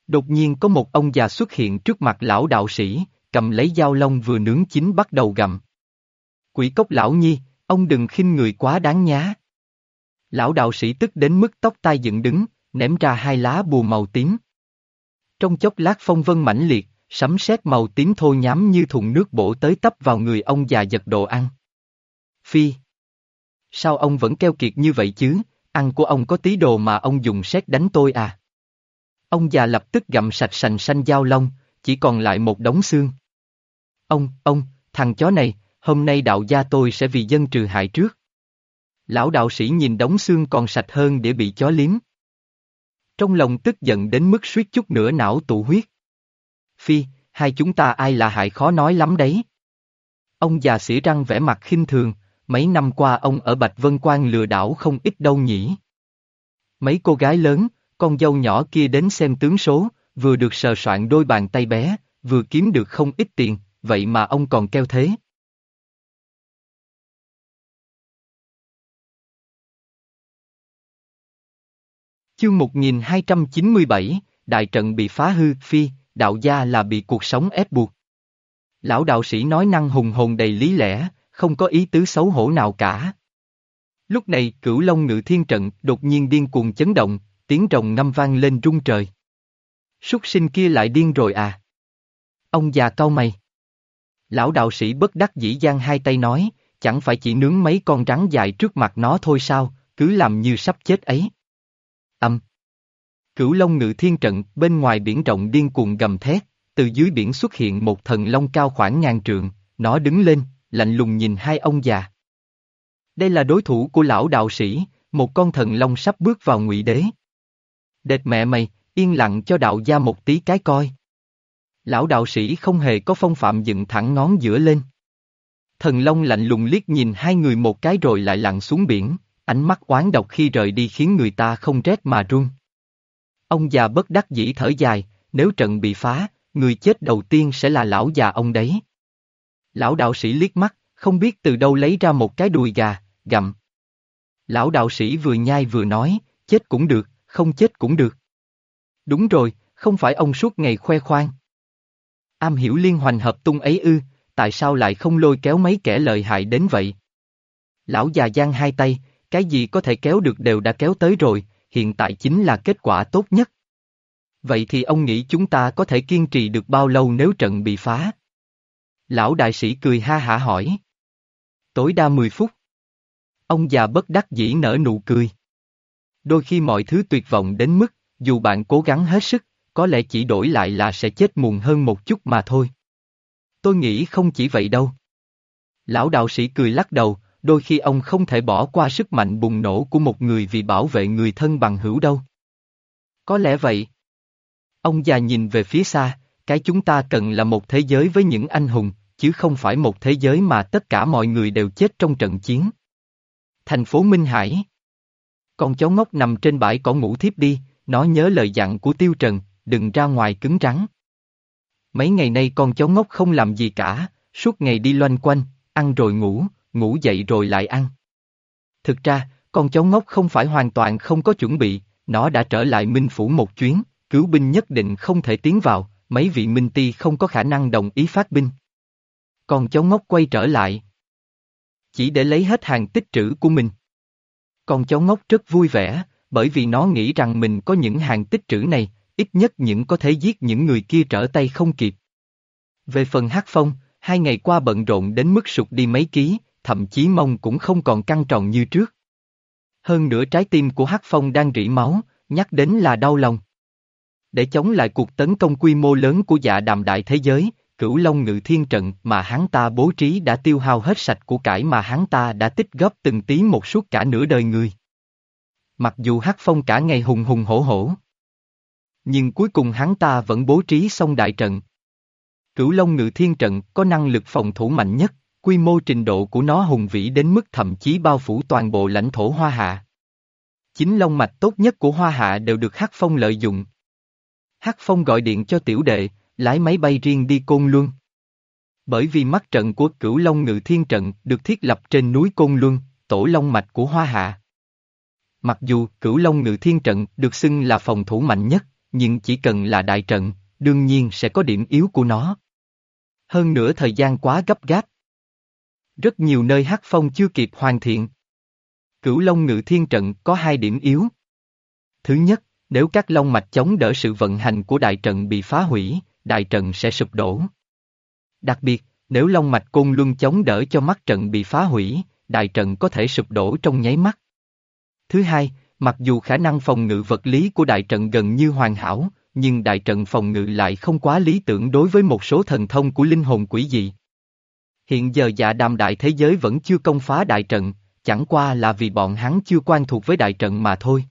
Đột nhiên có một ông già xuất hiện trước mặt lão đạo sĩ, cầm lấy dao long vừa nướng chín bắt đầu gặm. Quỷ cốc lão nhi, ông đừng khinh người quá đáng nhá. Lão đạo sĩ tức đến mức tóc tai dựng đứng, ném ra hai lá bùa màu tím. Trong chốc lát phong vân mãnh liệt, sấm sét màu tím thô nhám như thùng nước bổ tới tấp vào người ông già giật đồ ăn. Phi. Sao ông vẫn keo kiệt như vậy chứ, ăn của ông có tí đồ mà ông dùng sét đánh tôi à? Ông già lập tức gặm sạch sành xanh dao lông, chỉ còn lại một đống xương. Ông, ông, thằng chó này, hôm nay đạo gia tôi sẽ vì dân trừ hại trước. Lão đạo sĩ nhìn đống xương còn sạch hơn để bị chó liếm. Trong lòng tức giận đến mức suýt chút nữa não tụ huyết. Phi, hai chúng ta ai là hại khó nói lắm đấy. Ông già sĩ răng vẻ mặt khinh thường, mấy năm qua ông ở Bạch Vân Quan lừa đảo không ít đâu nhỉ. Mấy cô gái lớn, con dâu nhỏ kia đến xem tướng số, vừa được sờ soạn đôi bàn tay bé, vừa kiếm được không ít tiền, vậy mà ông còn keo thế. Chương 1297, Đại trận bị phá hư, phi, đạo gia là bị cuộc sống ép buộc. Lão đạo sĩ nói năng hùng hồn đầy lý lẽ, không có ý tứ xấu hổ nào cả. Lúc này cửu long ngự thiên trận đột nhiên điên cuồng chấn động, tiếng rồng ngâm vang lên rung trời. Súc sinh kia lại điên rồi à? Ông già cau mày. Lão đạo sĩ bất đắc dĩ giang hai tay nói, chẳng phải chỉ nướng mấy con rắn dài trước mặt nó thôi sao, cứ làm như sắp chết ấy. Âm. Cửu Long ngự thiên trận, bên ngoài biển rộng điên cuồng gầm thét, từ dưới biển xuất hiện một thần long cao khoảng ngàn trượng, nó đứng lên, lạnh lùng nhìn hai ông già. Đây là đối thủ của lão đạo sĩ, một con thần long sắp bước vào ngụy đế. Đệt mẹ mày, yên lặng cho đạo gia một tí cái coi. Lão đạo sĩ không hề có phong phạm dựng thẳng ngón giữa lên. Thần long lạnh lùng liếc nhìn hai người một cái rồi lại lặn xuống biển, ánh mắt oán độc khi rời đi khiến người ta không rét mà run. Ông già bất đắc dĩ thở dài, nếu trận bị phá, người chết đầu tiên sẽ là lão già ông đấy. Lão đạo sĩ liếc mắt, không biết từ đâu lấy ra một cái đùi gà, gặm. Lão đạo sĩ vừa nhai vừa nói, chết cũng được, không chết cũng được. Đúng rồi, không phải ông suốt ngày khoe khoang. Am hiểu liên hoành hợp tung ấy ư, tại sao lại không lôi kéo mấy kẻ lợi hại đến vậy? Lão già giang hai tay, cái gì có thể kéo được đều đã kéo tới rồi, hiện tại chính là kết quả tốt nhất. Vậy thì ông nghĩ chúng ta có thể kiên trì được bao lâu nếu trận bị phá? Lão đại sĩ cười ha hả hỏi. Tối đa 10 phút. Ông già bất đắc dĩ nở nụ cười. Đôi khi mọi thứ tuyệt vọng đến mức, dù bạn cố gắng hết sức, có lẽ chỉ đổi lại là sẽ chết muộn hơn một chút mà thôi. Tôi nghĩ không chỉ vậy đâu. Lão đạo sĩ cười lắc đầu, đôi khi ông không thể bỏ qua sức mạnh bùng nổ của một người vì bảo vệ người thân bằng hữu đâu. Có lẽ vậy. Ông già nhìn về phía xa, cái chúng ta cần là một thế giới với những anh hùng, chứ không phải một thế giới mà tất cả mọi người đều chết trong trận chiến. Thành phố Minh Hải Con chó ngốc nằm trên bãi cỏ ngủ thiếp đi, nó nhớ lời dặn của Tiêu Trần, đừng ra ngoài cứng rắn. Mấy ngày nay con chó ngốc không làm gì cả, suốt ngày đi loanh quanh, ăn rồi ngủ, ngủ dậy rồi lại ăn. Thực ra, con cháu ngốc không phải hoàn toàn không có chuẩn bị, nó đã trở lại Minh Phủ một chuyến, cứu binh nhất định không thể tiến vào, mấy vị Minh Ti không có khả năng đồng ý phát binh. Con cháu ngốc quay trở lại. Chỉ để lấy hết hàng tích trữ của mình. Con cháu ngốc rất vui vẻ, bởi vì nó nghĩ rằng mình có những hàng tích trữ này, ít nhất những có thể giết những người kia trở tay không kịp. Về phần hát phong, hai ngày qua bận rộn đến mức sụt đi mấy ký, thậm chí mông cũng không còn căng tròn như trước. Hơn nữa trái tim của Hắc Phong đang rỉ máu, nhắc đến là đau lòng. Để chống lại cuộc tấn công quy mô lớn của dạ đàm đại thế giới, cửu long ngự thiên trận mà hắn ta bố trí đã tiêu hao hết sạch của cải mà hắn ta đã tích góp từng tí một suốt cả nửa đời người. Mặc dù Hắc Phong cả ngày hùng hùng hổ hổ. Nhưng cuối cùng hắn ta vẫn bố trí xong đại trận. Cửu Long Ngự Thiên Trận có năng lực phòng thủ mạnh nhất, quy mô trình độ của nó hùng vĩ đến mức thậm chí bao phủ toàn bộ lãnh thổ Hoa Hạ. Chính long mạch tốt nhất của Hoa Hạ đều được Hắc Phong lợi dụng. Hắc Phong gọi điện cho tiểu đệ, lái máy bay riêng đi Côn Luân. Bởi vì mắt trận của cửu Long Ngự Thiên Trận được thiết lập trên núi Côn Luân, tổ long mạch của Hoa Hạ. Mặc dù cửu long ngự thiên trận được xưng là phòng thủ mạnh nhất, nhưng chỉ cần là đại trận, đương nhiên sẽ có điểm yếu của nó. Hơn nữa thời gian quá gấp gáp. Rất nhiều nơi hát phong chưa kịp hoàn thiện. Cửu long ngự thiên trận có hai điểm yếu. Thứ nhất, nếu các long mạch chống đỡ sự vận hành của đại trận bị phá hủy, đại trận sẽ sụp đổ. Đặc biệt, nếu long mạch côn luân chống đỡ cho mắt trận bị phá hủy, đại trận có thể sụp đổ trong nháy mắt. Thứ hai, mặc dù khả năng phòng ngự vật lý của đại trận gần như hoàn hảo, nhưng đại trận phòng ngự lại không quá lý tưởng đối với một số thần thông của linh hồn quỷ dị. Hiện giờ dạ đàm đại thế giới vẫn chưa công phá đại trận, chẳng qua là vì bọn hắn chưa quan thuộc với đại trận mà thôi.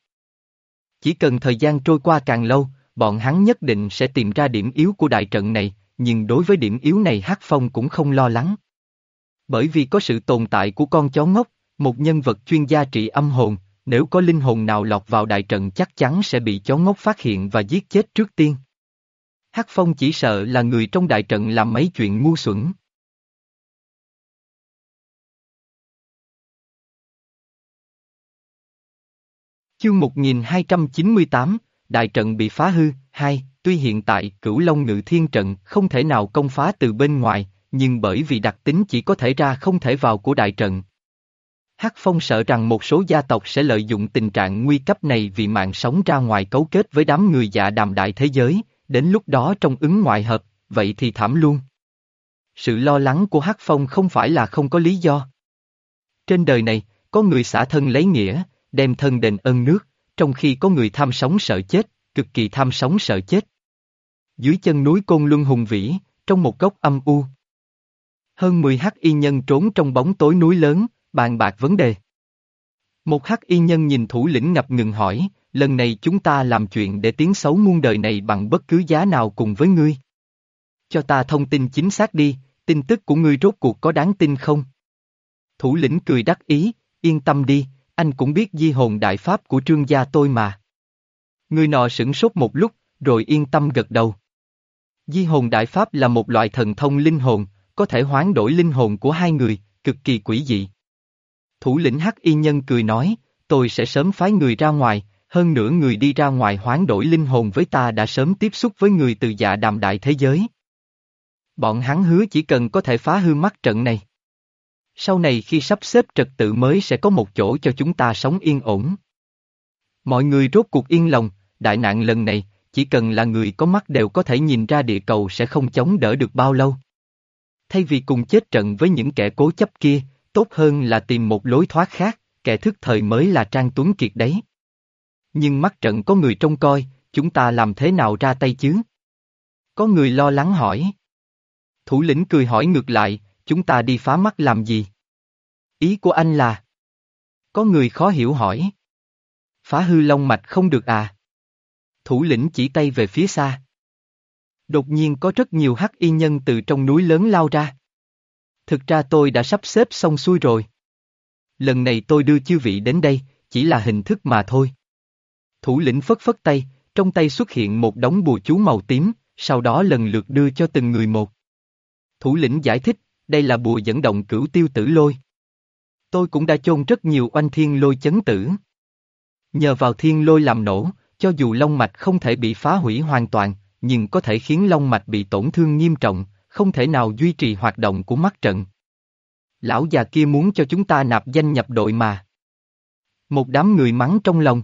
Chỉ cần thời gian trôi qua càng lâu, bọn hắn nhất định sẽ tìm ra điểm yếu của đại trận này, nhưng đối với điểm yếu này Hắc Phong cũng không lo lắng. Bởi vì có sự tồn tại của con chó ngốc, một nhân vật chuyên gia trị âm hồn, nếu có linh hồn nào lọt vào đại trận chắc chắn sẽ bị chó ngốc phát hiện và giết chết trước tiên. Hắc Phong chỉ sợ là người trong đại trận làm mấy chuyện ngu xuẩn. Chương 1298, Đại trận bị phá hư, hai, tuy hiện tại cửu Long Ngự Thiên Trận không thể nào công phá từ bên ngoài, nhưng bởi vì đặc tính chỉ có thể ra không thể vào của đại trận. Hắc Phong sợ rằng một số gia tộc sẽ lợi dụng tình trạng nguy cấp này vì mạng sống ra ngoài cấu kết với đám người dạ đàm đại thế giới, đến lúc đó trong ứng ngoại hợp, vậy thì thảm luôn. Sự lo lắng của Hắc Phong không phải là không có lý do. Trên đời này, có người xả thân lấy nghĩa, đem thân đền ân nước, trong khi có người tham sống sợ chết, cực kỳ tham sống sợ chết. Dưới chân núi Côn Luân hùng vĩ, trong một góc âm u. Hơn 10 hắc y nhân trốn trong bóng tối núi lớn, bàn bạc vấn đề. Một hắc y nhân nhìn thủ lĩnh ngập ngừng hỏi, lần này chúng ta làm chuyện để tiếng xấu muôn đời này bằng bất cứ giá nào cùng với ngươi. Cho ta thông tin chính xác đi, tin tức của ngươi rốt cuộc có đáng tin không? Thủ lĩnh cười đắc ý, yên tâm đi, anh cũng biết di hồn đại pháp của trương gia tôi mà. Người nọ sửng sốt một lúc, rồi yên tâm gật đầu. Di hồn đại pháp là một loại thần thông linh hồn, có thể hoán đổi linh hồn của hai người, cực kỳ quỷ dị. Thủ lĩnh Hắc Y Nhân cười nói, tôi sẽ sớm phái người ra ngoài, hơn nữa người đi ra ngoài hoán đổi linh hồn với ta đã sớm tiếp xúc với người từ dạ đàm đại thế giới. Bọn hắn hứa chỉ cần có thể phá hư mắt trận này. Sau này khi sắp xếp trật tự mới sẽ có một chỗ cho chúng ta sống yên ổn. Mọi người rốt cuộc yên lòng, đại nạn lần này, chỉ cần là người có mắt đều có thể nhìn ra địa cầu sẽ không chống đỡ được bao lâu. Thay vì cùng chết trận với những kẻ cố chấp kia, tốt hơn là tìm một lối thoát khác, kẻ thức thời mới là Trang Tuấn Kiệt đấy. Nhưng mắt trận có người trông coi, chúng ta làm thế nào ra tay chứ? Có người lo lắng hỏi. Thủ lĩnh cười hỏi ngược lại, chúng ta đi phá mắt làm gì? Ý của anh là? Có người khó hiểu hỏi. Phá hư long mạch không được à? Thủ lĩnh chỉ tay về phía xa. Đột nhiên có rất nhiều hắc y nhân từ trong núi lớn lao ra. Thực ra tôi đã sắp xếp xong xuôi rồi. Lần này tôi đưa chư vị đến đây, chỉ là hình thức mà thôi. Thủ lĩnh phất phất tay, trong tay xuất hiện một đống bùa chú màu tím, sau đó lần lượt đưa cho từng người một. Thủ lĩnh giải thích, đây là bùa dẫn động cửu tiêu tử lôi. Tôi cũng đã chôn rất nhiều oanh thiên lôi chấn tử. Nhờ vào thiên lôi làm nổ, cho dù long mạch không thể bị phá hủy hoàn toàn, nhưng có thể khiến long mạch bị tổn thương nghiêm trọng, không thể nào duy trì hoạt động của mắt trận. Lão già kia muốn cho chúng ta nạp danh nhập đội mà. Một đám người mắng trong lòng.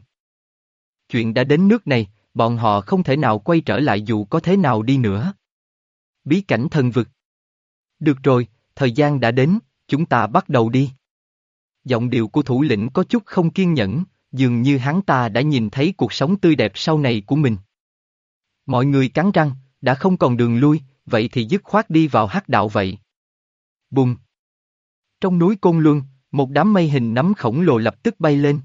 Chuyện đã đến nước này, bọn họ không thể nào quay trở lại dù có thế nào đi nữa. Bí cảnh thần vực. Được rồi, thời gian đã đến, chúng ta bắt đầu đi. Giọng điệu của thủ lĩnh có chút không kiên nhẫn, dường như hắn ta đã nhìn thấy cuộc sống tươi đẹp sau này của mình. Mọi người cắn răng, đã không còn đường lui, vậy thì dứt khoát đi vào hắc đạo vậy. Bùng! Trong núi Côn Luân, một đám mây hình nắm khổng lồ lập tức bay lên.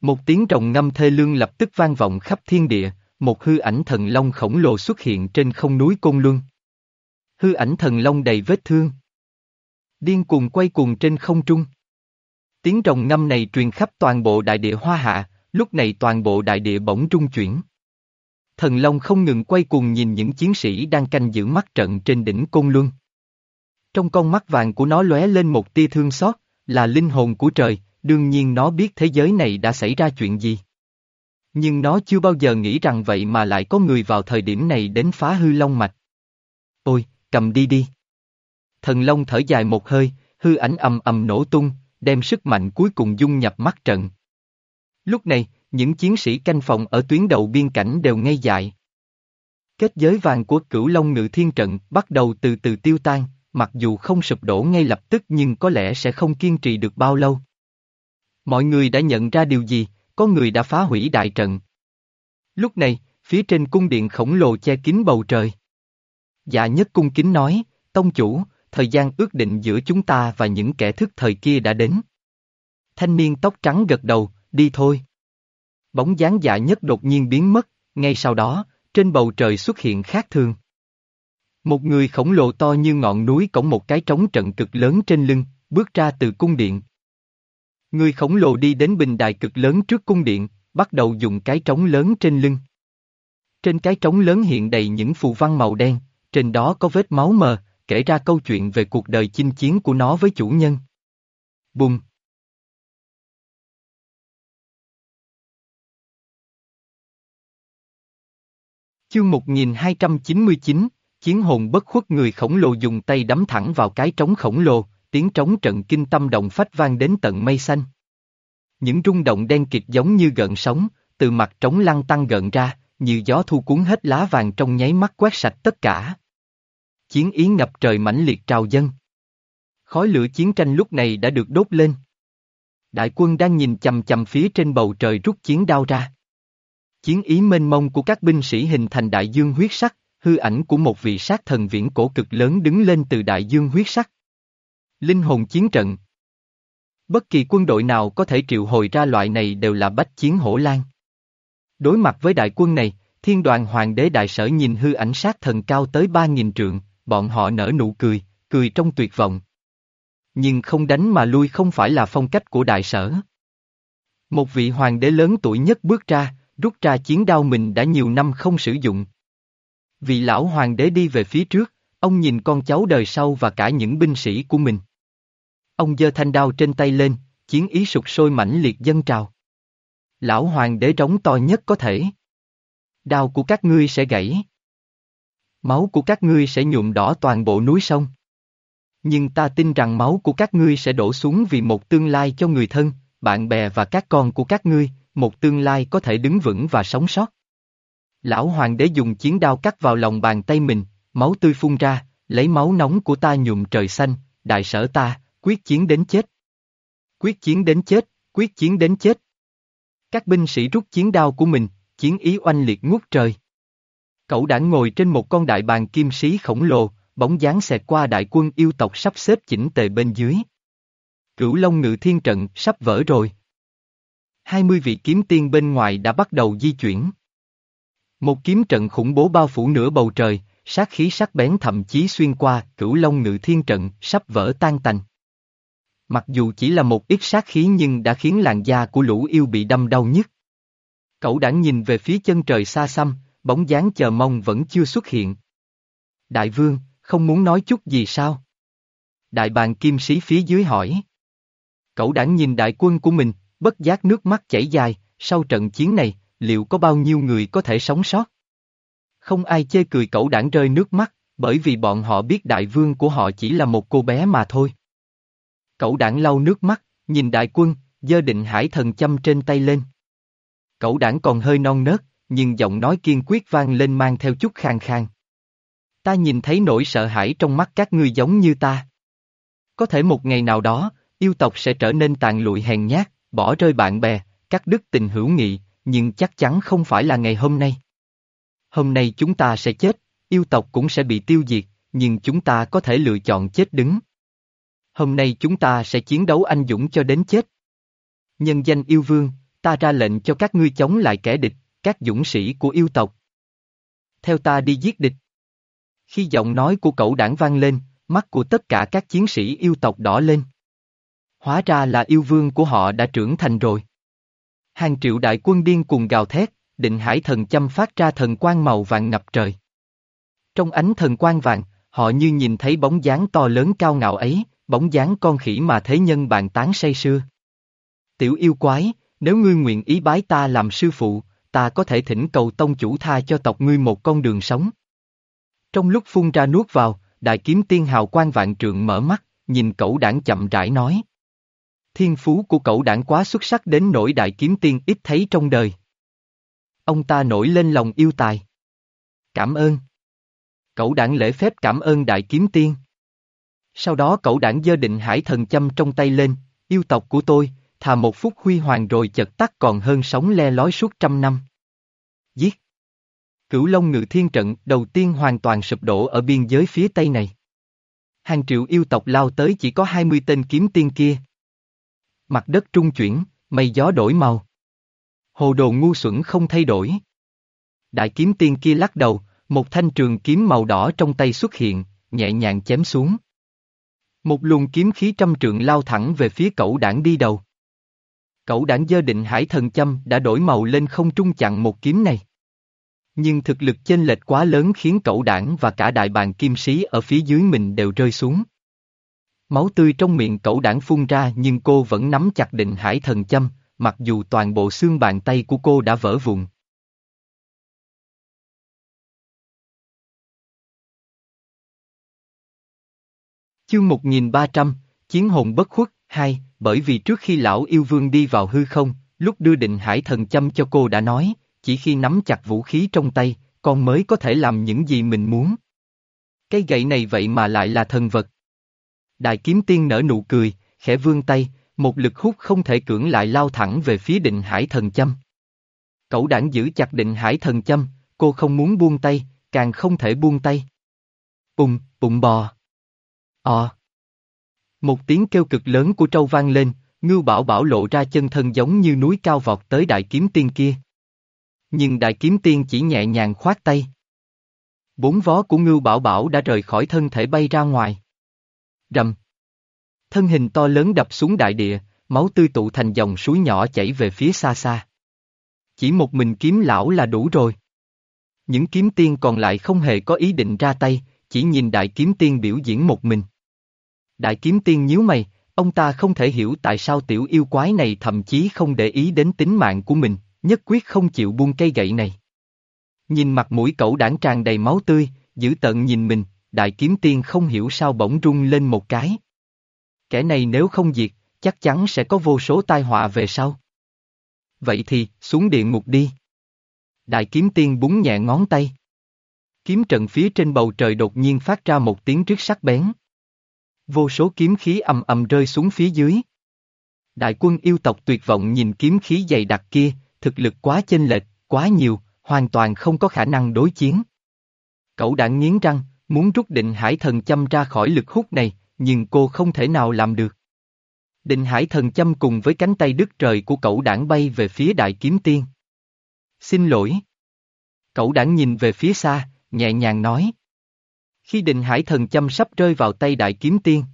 Một tiếng rồng ngâm thê lương lập tức vang vọng khắp thiên địa, một hư ảnh thần long khổng lồ xuất hiện trên không núi Côn Luân. Hư ảnh thần long đầy vết thương. Điên cuồng quay cuồng trên không trung. Tiếng rồng ngâm này truyền khắp toàn bộ đại địa hoa hạ, lúc này toàn bộ đại địa bỗng trung chuyển. Thần Long không ngừng quay cuồng nhìn những chiến sĩ đang canh giữ mắt trận trên đỉnh Côn Luân. Trong con mắt vàng của nó lóe lên một tia thương xót, là linh hồn của trời, đương nhiên nó biết thế giới này đã xảy ra chuyện gì. Nhưng nó chưa bao giờ nghĩ rằng vậy mà lại có người vào thời điểm này đến phá hư long mạch. Ôi, cầm đi đi. Thần Long thở dài một hơi, hư ảnh ầm ầm nổ tung, đem sức mạnh cuối cùng dung nhập mắt trận. Lúc này, những chiến sĩ canh phòng ở tuyến đầu biên cảnh đều ngây dại. Kết giới vàng của cửu Long Ngự Thiên Trận bắt đầu từ từ tiêu tan, mặc dù không sụp đổ ngay lập tức nhưng có lẽ sẽ không kiên trì được bao lâu. Mọi người đã nhận ra điều gì, có người đã phá hủy đại trận. Lúc này, phía trên cung điện khổng lồ che kín bầu trời. Dạ nhất cung kính nói, tông chủ, thời gian ước định giữa chúng ta và những kẻ thức thời kia đã đến. Thanh niên tóc trắng gật đầu, đi thôi. Bóng dáng dạ nhất đột nhiên biến mất, ngay sau đó, trên bầu trời xuất hiện khác thường. Một người khổng lồ to như ngọn núi cổng một cái trống trận cực lớn trên lưng, bước ra từ cung điện. Người khổng lồ đi đến bình đài cực lớn trước cung điện, bắt đầu dùng cái trống lớn trên lưng. Trên cái trống lớn hiện đầy những phù văn màu đen, trên đó có vết máu mờ, kể ra câu chuyện về cuộc đời chinh chiến của nó với chủ nhân. Bùng! Chương 1299, chiến hồn bất khuất người khổng lồ dùng tay đấm thẳng vào cái trống khổng lồ, tiếng trống trận kinh tâm động phách vang đến tận mây xanh. Những rung động đen kịt giống như gợn sóng, từ mặt trống lăn tăng gợn ra, như gió thu cuốn hết lá vàng trong nháy mắt quét sạch tất cả. Chiến ý ngập trời mãnh liệt trào dân. Khói lửa chiến tranh lúc này đã được đốt lên. Đại quân đang nhìn chầm chầm phía trên bầu trời rút chiến đao ra. Chiến ý mênh mông của các binh sĩ hình thành đại dương huyết sắc, hư ảnh của một vị sát thần viễn cổ cực lớn đứng lên từ đại dương huyết sắc. Linh hồn chiến trận Bất kỳ quân đội nào có thể triệu hồi ra loại này đều là bách chiến hổ lan. Đối mặt với đại quân này, thiên đoàn hoàng đế đại sở nhìn hư ảnh sát thần cao tới ba nghìn trượng, bọn họ nở nụ cười, cười trong tuyệt vọng. Nhưng không đánh mà lui không phải là phong cách của đại sở. Một vị hoàng đế lớn tuổi nhất bước ra, rút ra chiến đao mình đã nhiều năm không sử dụng. Vị lão hoàng đế đi về phía trước, ông nhìn con cháu đời sau và cả những binh sĩ của mình. Ông giơ thanh đao trên tay lên, chiến ý sụt sôi mãnh liệt dân trào. Lão hoàng đế trống to nhất có thể. Đao của các ngươi sẽ gãy. Máu của các ngươi sẽ nhuộm đỏ toàn bộ núi sông. Nhưng ta tin rằng máu của các ngươi sẽ đổ xuống vì một tương lai cho người thân, bạn bè và các con của các ngươi, một tương lai có thể đứng vững và sống sót. Lão hoàng đế dùng chiến đao cắt vào lòng bàn tay mình, máu tươi phun ra, lấy máu nóng của ta nhuộm trời xanh, đại sở ta, quyết chiến đến chết. Quyết chiến đến chết, quyết chiến đến chết. Các binh sĩ rút chiến đao của mình, chiến ý oanh liệt ngút trời. Cậu đã ngồi trên một con đại bàn kim sĩ khổng lồ, bóng dáng xẹt qua đại quân yêu tộc sắp xếp chỉnh tề bên dưới. Cửu Long Ngự Thiên Trận sắp vỡ rồi. 20 vị kiếm tiên bên ngoài đã bắt đầu di chuyển. Một kiếm trận khủng bố bao phủ nửa bầu trời, sát khí sắc bén thậm chí xuyên qua, cửu long ngự thiên trận, sắp vỡ tan tành. Mặc dù chỉ là một ít sát khí nhưng đã khiến làn da của lũ yêu bị đâm đau nhất. Cậu đã nhìn về phía chân trời xa xăm, bóng dáng chờ mong vẫn chưa xuất hiện. Đại vương, không muốn nói chút gì sao? Đại bàng kim sĩ phía dưới hỏi. Cậu đảng nhìn đại quân của mình, bất giác nước mắt chảy dài, sau trận chiến này, liệu có bao nhiêu người có thể sống sót? Không ai chê cười cậu đảng rơi nước mắt, bởi vì bọn họ biết đại vương của họ chỉ là một cô bé mà thôi. Cậu đảng lau nước mắt, nhìn đại quân, dơ định hải thần châm trên tay lên. Cậu đảng còn hơi non nớt, nhưng giọng nói kiên quyết vang lên mang theo chút khang khang. Ta nhìn thấy nỗi sợ hãi trong mắt các ngươi giống như ta. Có thể một ngày nào đó, yêu tộc sẽ trở nên tàn lụi hèn nhát, bỏ rơi bạn bè, cắt đứt tình hữu nghị, nhưng chắc chắn không phải là ngày hôm nay. Hôm nay chúng ta sẽ chết, yêu tộc cũng sẽ bị tiêu diệt, nhưng chúng ta có thể lựa chọn chết đứng. Hôm nay chúng ta sẽ chiến đấu anh dũng cho đến chết. Nhân danh yêu vương, ta ra lệnh cho các ngươi chống lại kẻ địch, các dũng sĩ của yêu tộc. Theo ta đi giết địch. Khi giọng nói của cậu đảng vang lên, mắt của tất cả các chiến sĩ yêu tộc đỏ lên. Hóa ra là yêu vương của họ đã trưởng thành rồi. Hàng triệu đại quân điên cùng gào thét, định hải thần châm phát ra thần quang màu vàng ngập trời. Trong ánh thần quang vàng, họ như nhìn thấy bóng dáng to lớn cao ngạo ấy, bóng dáng con khỉ mà thế nhân bàn tán say sưa. Tiểu yêu quái, nếu ngươi nguyện ý bái ta làm sư phụ, ta có thể thỉnh cầu tông chủ tha cho tộc ngươi một con đường sống. Trong lúc phun ra nuốt vào, đại kiếm tiên hào quang vạn trượng mở mắt, nhìn cậu đảng chậm rãi nói. Thiên phú của cậu đảng quá xuất sắc đến nỗi đại kiếm tiên ít thấy trong đời. Ông ta nổi lên lòng yêu tài. Cảm ơn. Cậu đảng lễ phép cảm ơn đại kiếm tiên. Sau đó cậu đảng giơ định hải thần châm trong tay lên, yêu tộc của tôi, thà một phút huy hoàng rồi chật tắt còn hơn sống le lói suốt trăm năm. Giết! Cửu Long Ngự Thiên Trận đầu tiên hoàn toàn sụp đổ ở biên giới phía tây này. Hàng triệu yêu tộc lao tới chỉ có 20 tên kiếm tiên kia. Mặt đất trung chuyển, mây gió đổi màu. Hồ đồ ngu xuẩn không thay đổi. Đại kiếm tiên kia lắc đầu, một thanh trường kiếm màu đỏ trong tay xuất hiện, nhẹ nhàng chém xuống. Một luồng kiếm khí trăm trượng lao thẳng về phía cậu đảng đi đầu. Cậu đảng dơ định hải thần châm đã đổi màu lên không trung chặn một kiếm này. Nhưng thực lực chênh lệch quá lớn khiến cậu đảng và cả đại bàn kim sĩ ở phía dưới mình đều rơi xuống. Máu tươi trong miệng cậu đảng phun ra nhưng cô vẫn nắm chặt định hải thần châm, mặc dù toàn bộ xương bàn tay của cô đã vỡ vụn. Chương 1300, Chiến hồn bất khuất, Hai, bởi vì trước khi lão yêu vương đi vào hư không, lúc đưa định hải thần châm cho cô đã nói, chỉ khi nắm chặt vũ khí trong tay, con mới có thể làm những gì mình muốn. Cái gậy này vậy mà lại là thần vật. Đại kiếm tiên nở nụ cười, khẽ vươn tay, một lực hút không thể cưỡng lại lao thẳng về phía định hải thần châm. Cậu đảng giữ chặt định hải thần châm, cô không muốn buông tay, càng không thể buông tay. Bùng, bụng bò. Ờ. Một tiếng kêu cực lớn của trâu vang lên, ngưu bảo bảo lộ ra chân thân giống như núi cao vọt tới đại kiếm tiên kia. Nhưng đại kiếm tiên chỉ nhẹ nhàng khoát tay. Bốn vó của ngưu bảo bảo đã rời khỏi thân thể bay ra ngoài. Rầm. Thân hình to lớn đập xuống đại địa, máu tươi tụ thành dòng suối nhỏ chảy về phía xa xa. Chỉ một mình kiếm lão là đủ rồi. Những kiếm tiên còn lại không hề có ý định ra tay, chỉ nhìn đại kiếm tiên biểu diễn một mình. Đại kiếm tiên nhíu mày, ông ta không thể hiểu tại sao tiểu yêu quái này thậm chí không để ý đến tính mạng của mình, nhất quyết không chịu buông cây gậy này. Nhìn mặt mũi cậu đảng tràn đầy máu tươi, giữ tận nhìn mình, đại kiếm tiên không hiểu sao bỗng rung lên một cái. Kẻ này nếu không diệt, chắc chắn sẽ có vô số tai họa về sau. Vậy thì, xuống địa ngục đi. Đại kiếm tiên búng nhẹ ngón tay. Kiếm trận phía trên bầu trời đột nhiên phát ra một tiếng rít sắc bén. Vô số kiếm khí ầm ầm rơi xuống phía dưới. Đại quân yêu tộc tuyệt vọng nhìn kiếm khí dày đặc kia, thực lực quá chênh lệch, quá nhiều, hoàn toàn không có khả năng đối chiến. Cậu đã nghiến răng, muốn rút định hải thần châm ra khỏi lực hút này, nhưng cô không thể nào làm được. Định hải thần châm cùng với cánh tay đứt trời của cậu đảng bay về phía đại kiếm tiên. Xin lỗi. Cậu đảng nhìn về phía xa, nhẹ nhàng nói. Khi định hải thần châm sắp rơi vào tay đại kiếm tiên.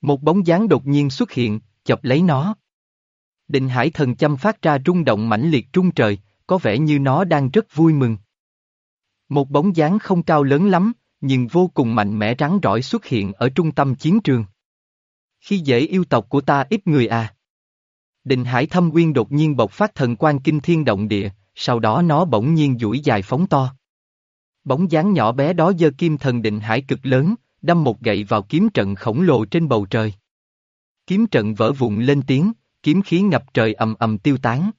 Một bóng dáng đột nhiên xuất hiện, chọc lấy nó. Định hải thần châm phát ra rung động mãnh liệt trung trời, có vẻ như nó đang rất vui mừng. Một bóng dáng không cao lớn lắm, nhưng vô cùng mạnh mẽ rắn rỏi xuất hiện ở trung tâm chiến trường. Khi dễ yêu tộc của ta ít người à. Định hải thâm quyên đột nhiên bộc phát thần quan kinh thiên động địa, sau đó nó bỗng nhiên duỗi dài phóng to. Bóng dáng nhỏ bé đó giơ kim thần định hải cực lớn, đâm một gậy vào kiếm trận khổng lồ trên bầu trời. Kiếm trận vỡ vụn lên tiếng, kiếm khí ngập trời ầm ầm tiêu tán.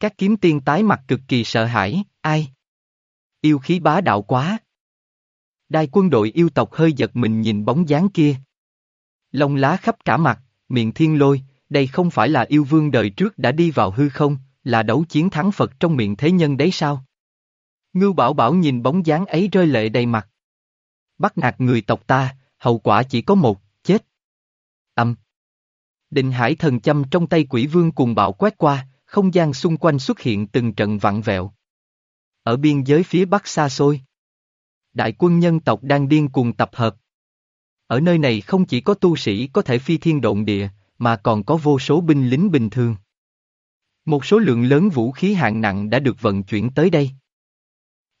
Các kiếm tiên tái mặt cực kỳ sợ hãi, ai? Yêu khí bá đạo quá. Đai quân đội yêu tộc hơi giật mình nhìn bóng dáng kia. Lông lá khắp cả mặt, miệng thiên lôi, đây không phải là yêu vương đời trước đã đi vào hư không, là đấu chiến thắng Phật trong miệng thế nhân đấy sao? Ngưu Bảo Bảo nhìn bóng dáng ấy rơi lệ đầy mặt. Bắt nạt người tộc ta, hậu quả chỉ có một, chết. Âm. Định hải thần châm trong tay quỷ vương cùng bạo quét qua, không gian xung quanh xuất hiện từng trận vặn vẹo. Ở biên giới phía bắc xa xôi, đại quân nhân tộc đang điên cuồng tập hợp. Ở nơi này không chỉ có tu sĩ có thể phi thiên độn địa, mà còn có vô số binh lính bình thường. Một số lượng lớn vũ khí hạng nặng đã được vận chuyển tới đây.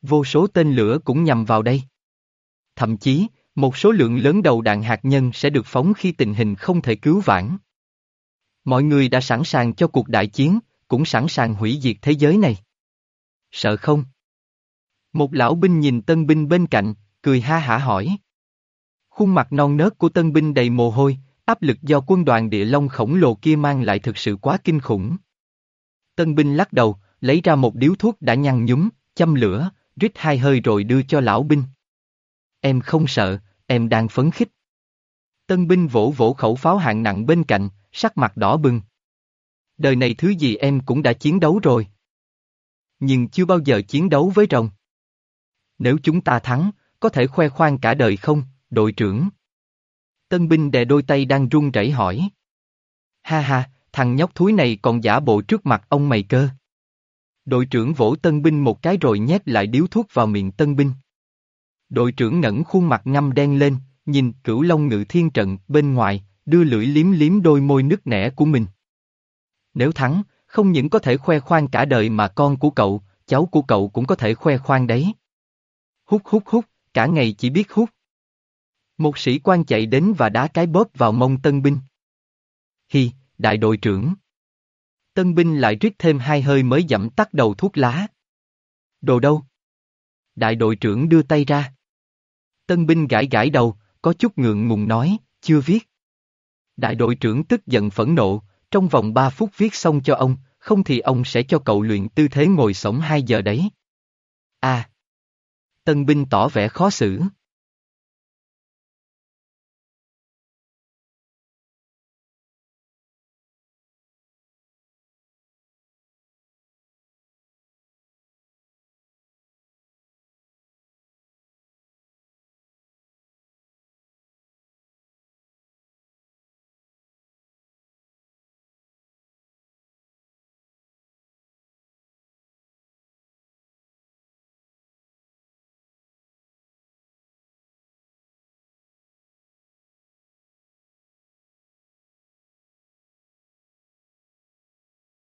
Vô số tên lửa cũng nhằm vào đây. Thậm chí, Một số lượng lớn đầu đạn hạt nhân sẽ được phóng khi tình hình không thể cứu vãn. Mọi người đã sẵn sàng cho cuộc đại chiến, cũng sẵn sàng hủy diệt thế giới này. Sợ không? Một lão binh nhìn tân binh bên cạnh, cười ha hả hỏi. Khuôn mặt non nớt của tân binh đầy mồ hôi, áp lực do quân đoàn địa long khổng lồ kia mang lại thực sự quá kinh khủng. Tân binh lắc đầu, lấy ra một điếu thuốc đã nhăn nhúm, châm lửa, rít hai hơi rồi đưa cho lão binh. Em không sợ, em đang phấn khích. Tân binh vỗ vỗ khẩu pháo hạng nặng bên cạnh, sắc mặt đỏ bừng. Đời này thứ gì em cũng đã chiến đấu rồi. Nhưng chưa bao giờ chiến đấu với rồng. Nếu chúng ta thắng, có thể khoe khoang cả đời không, đội trưởng? Tân binh đè đôi tay đang run rẩy hỏi. Ha ha, thằng nhóc thúi này còn giả bộ trước mặt ông mày cơ. Đội trưởng vỗ tân binh một cái rồi nhét lại điếu thuốc vào miệng tân binh. Đội trưởng ngẩng khuôn mặt ngăm đen lên, nhìn cửu long ngự thiên trận bên ngoài, đưa lưỡi liếm liếm đôi môi nứt nẻ của mình. Nếu thắng, không những có thể khoe khoang cả đời mà con của cậu, cháu của cậu cũng có thể khoe khoang đấy. Hút hút hút, cả ngày chỉ biết hút. Một sĩ quan chạy đến và đá cái bóp vào mông tân binh. Hi, đại đội trưởng. Tân binh lại rít thêm hai hơi mới dẫm tắt đầu thuốc lá. Đồ đâu? Đại đội trưởng đưa tay ra. Tân binh gãi gãi đầu, có chút ngượng ngùng nói, chưa viết. Đại đội trưởng tức giận phẫn nộ, trong vòng ba phút viết xong cho ông, không thì ông sẽ cho cậu luyện tư thế ngồi sống hai giờ đấy. À! Tân binh tỏ vẻ khó xử.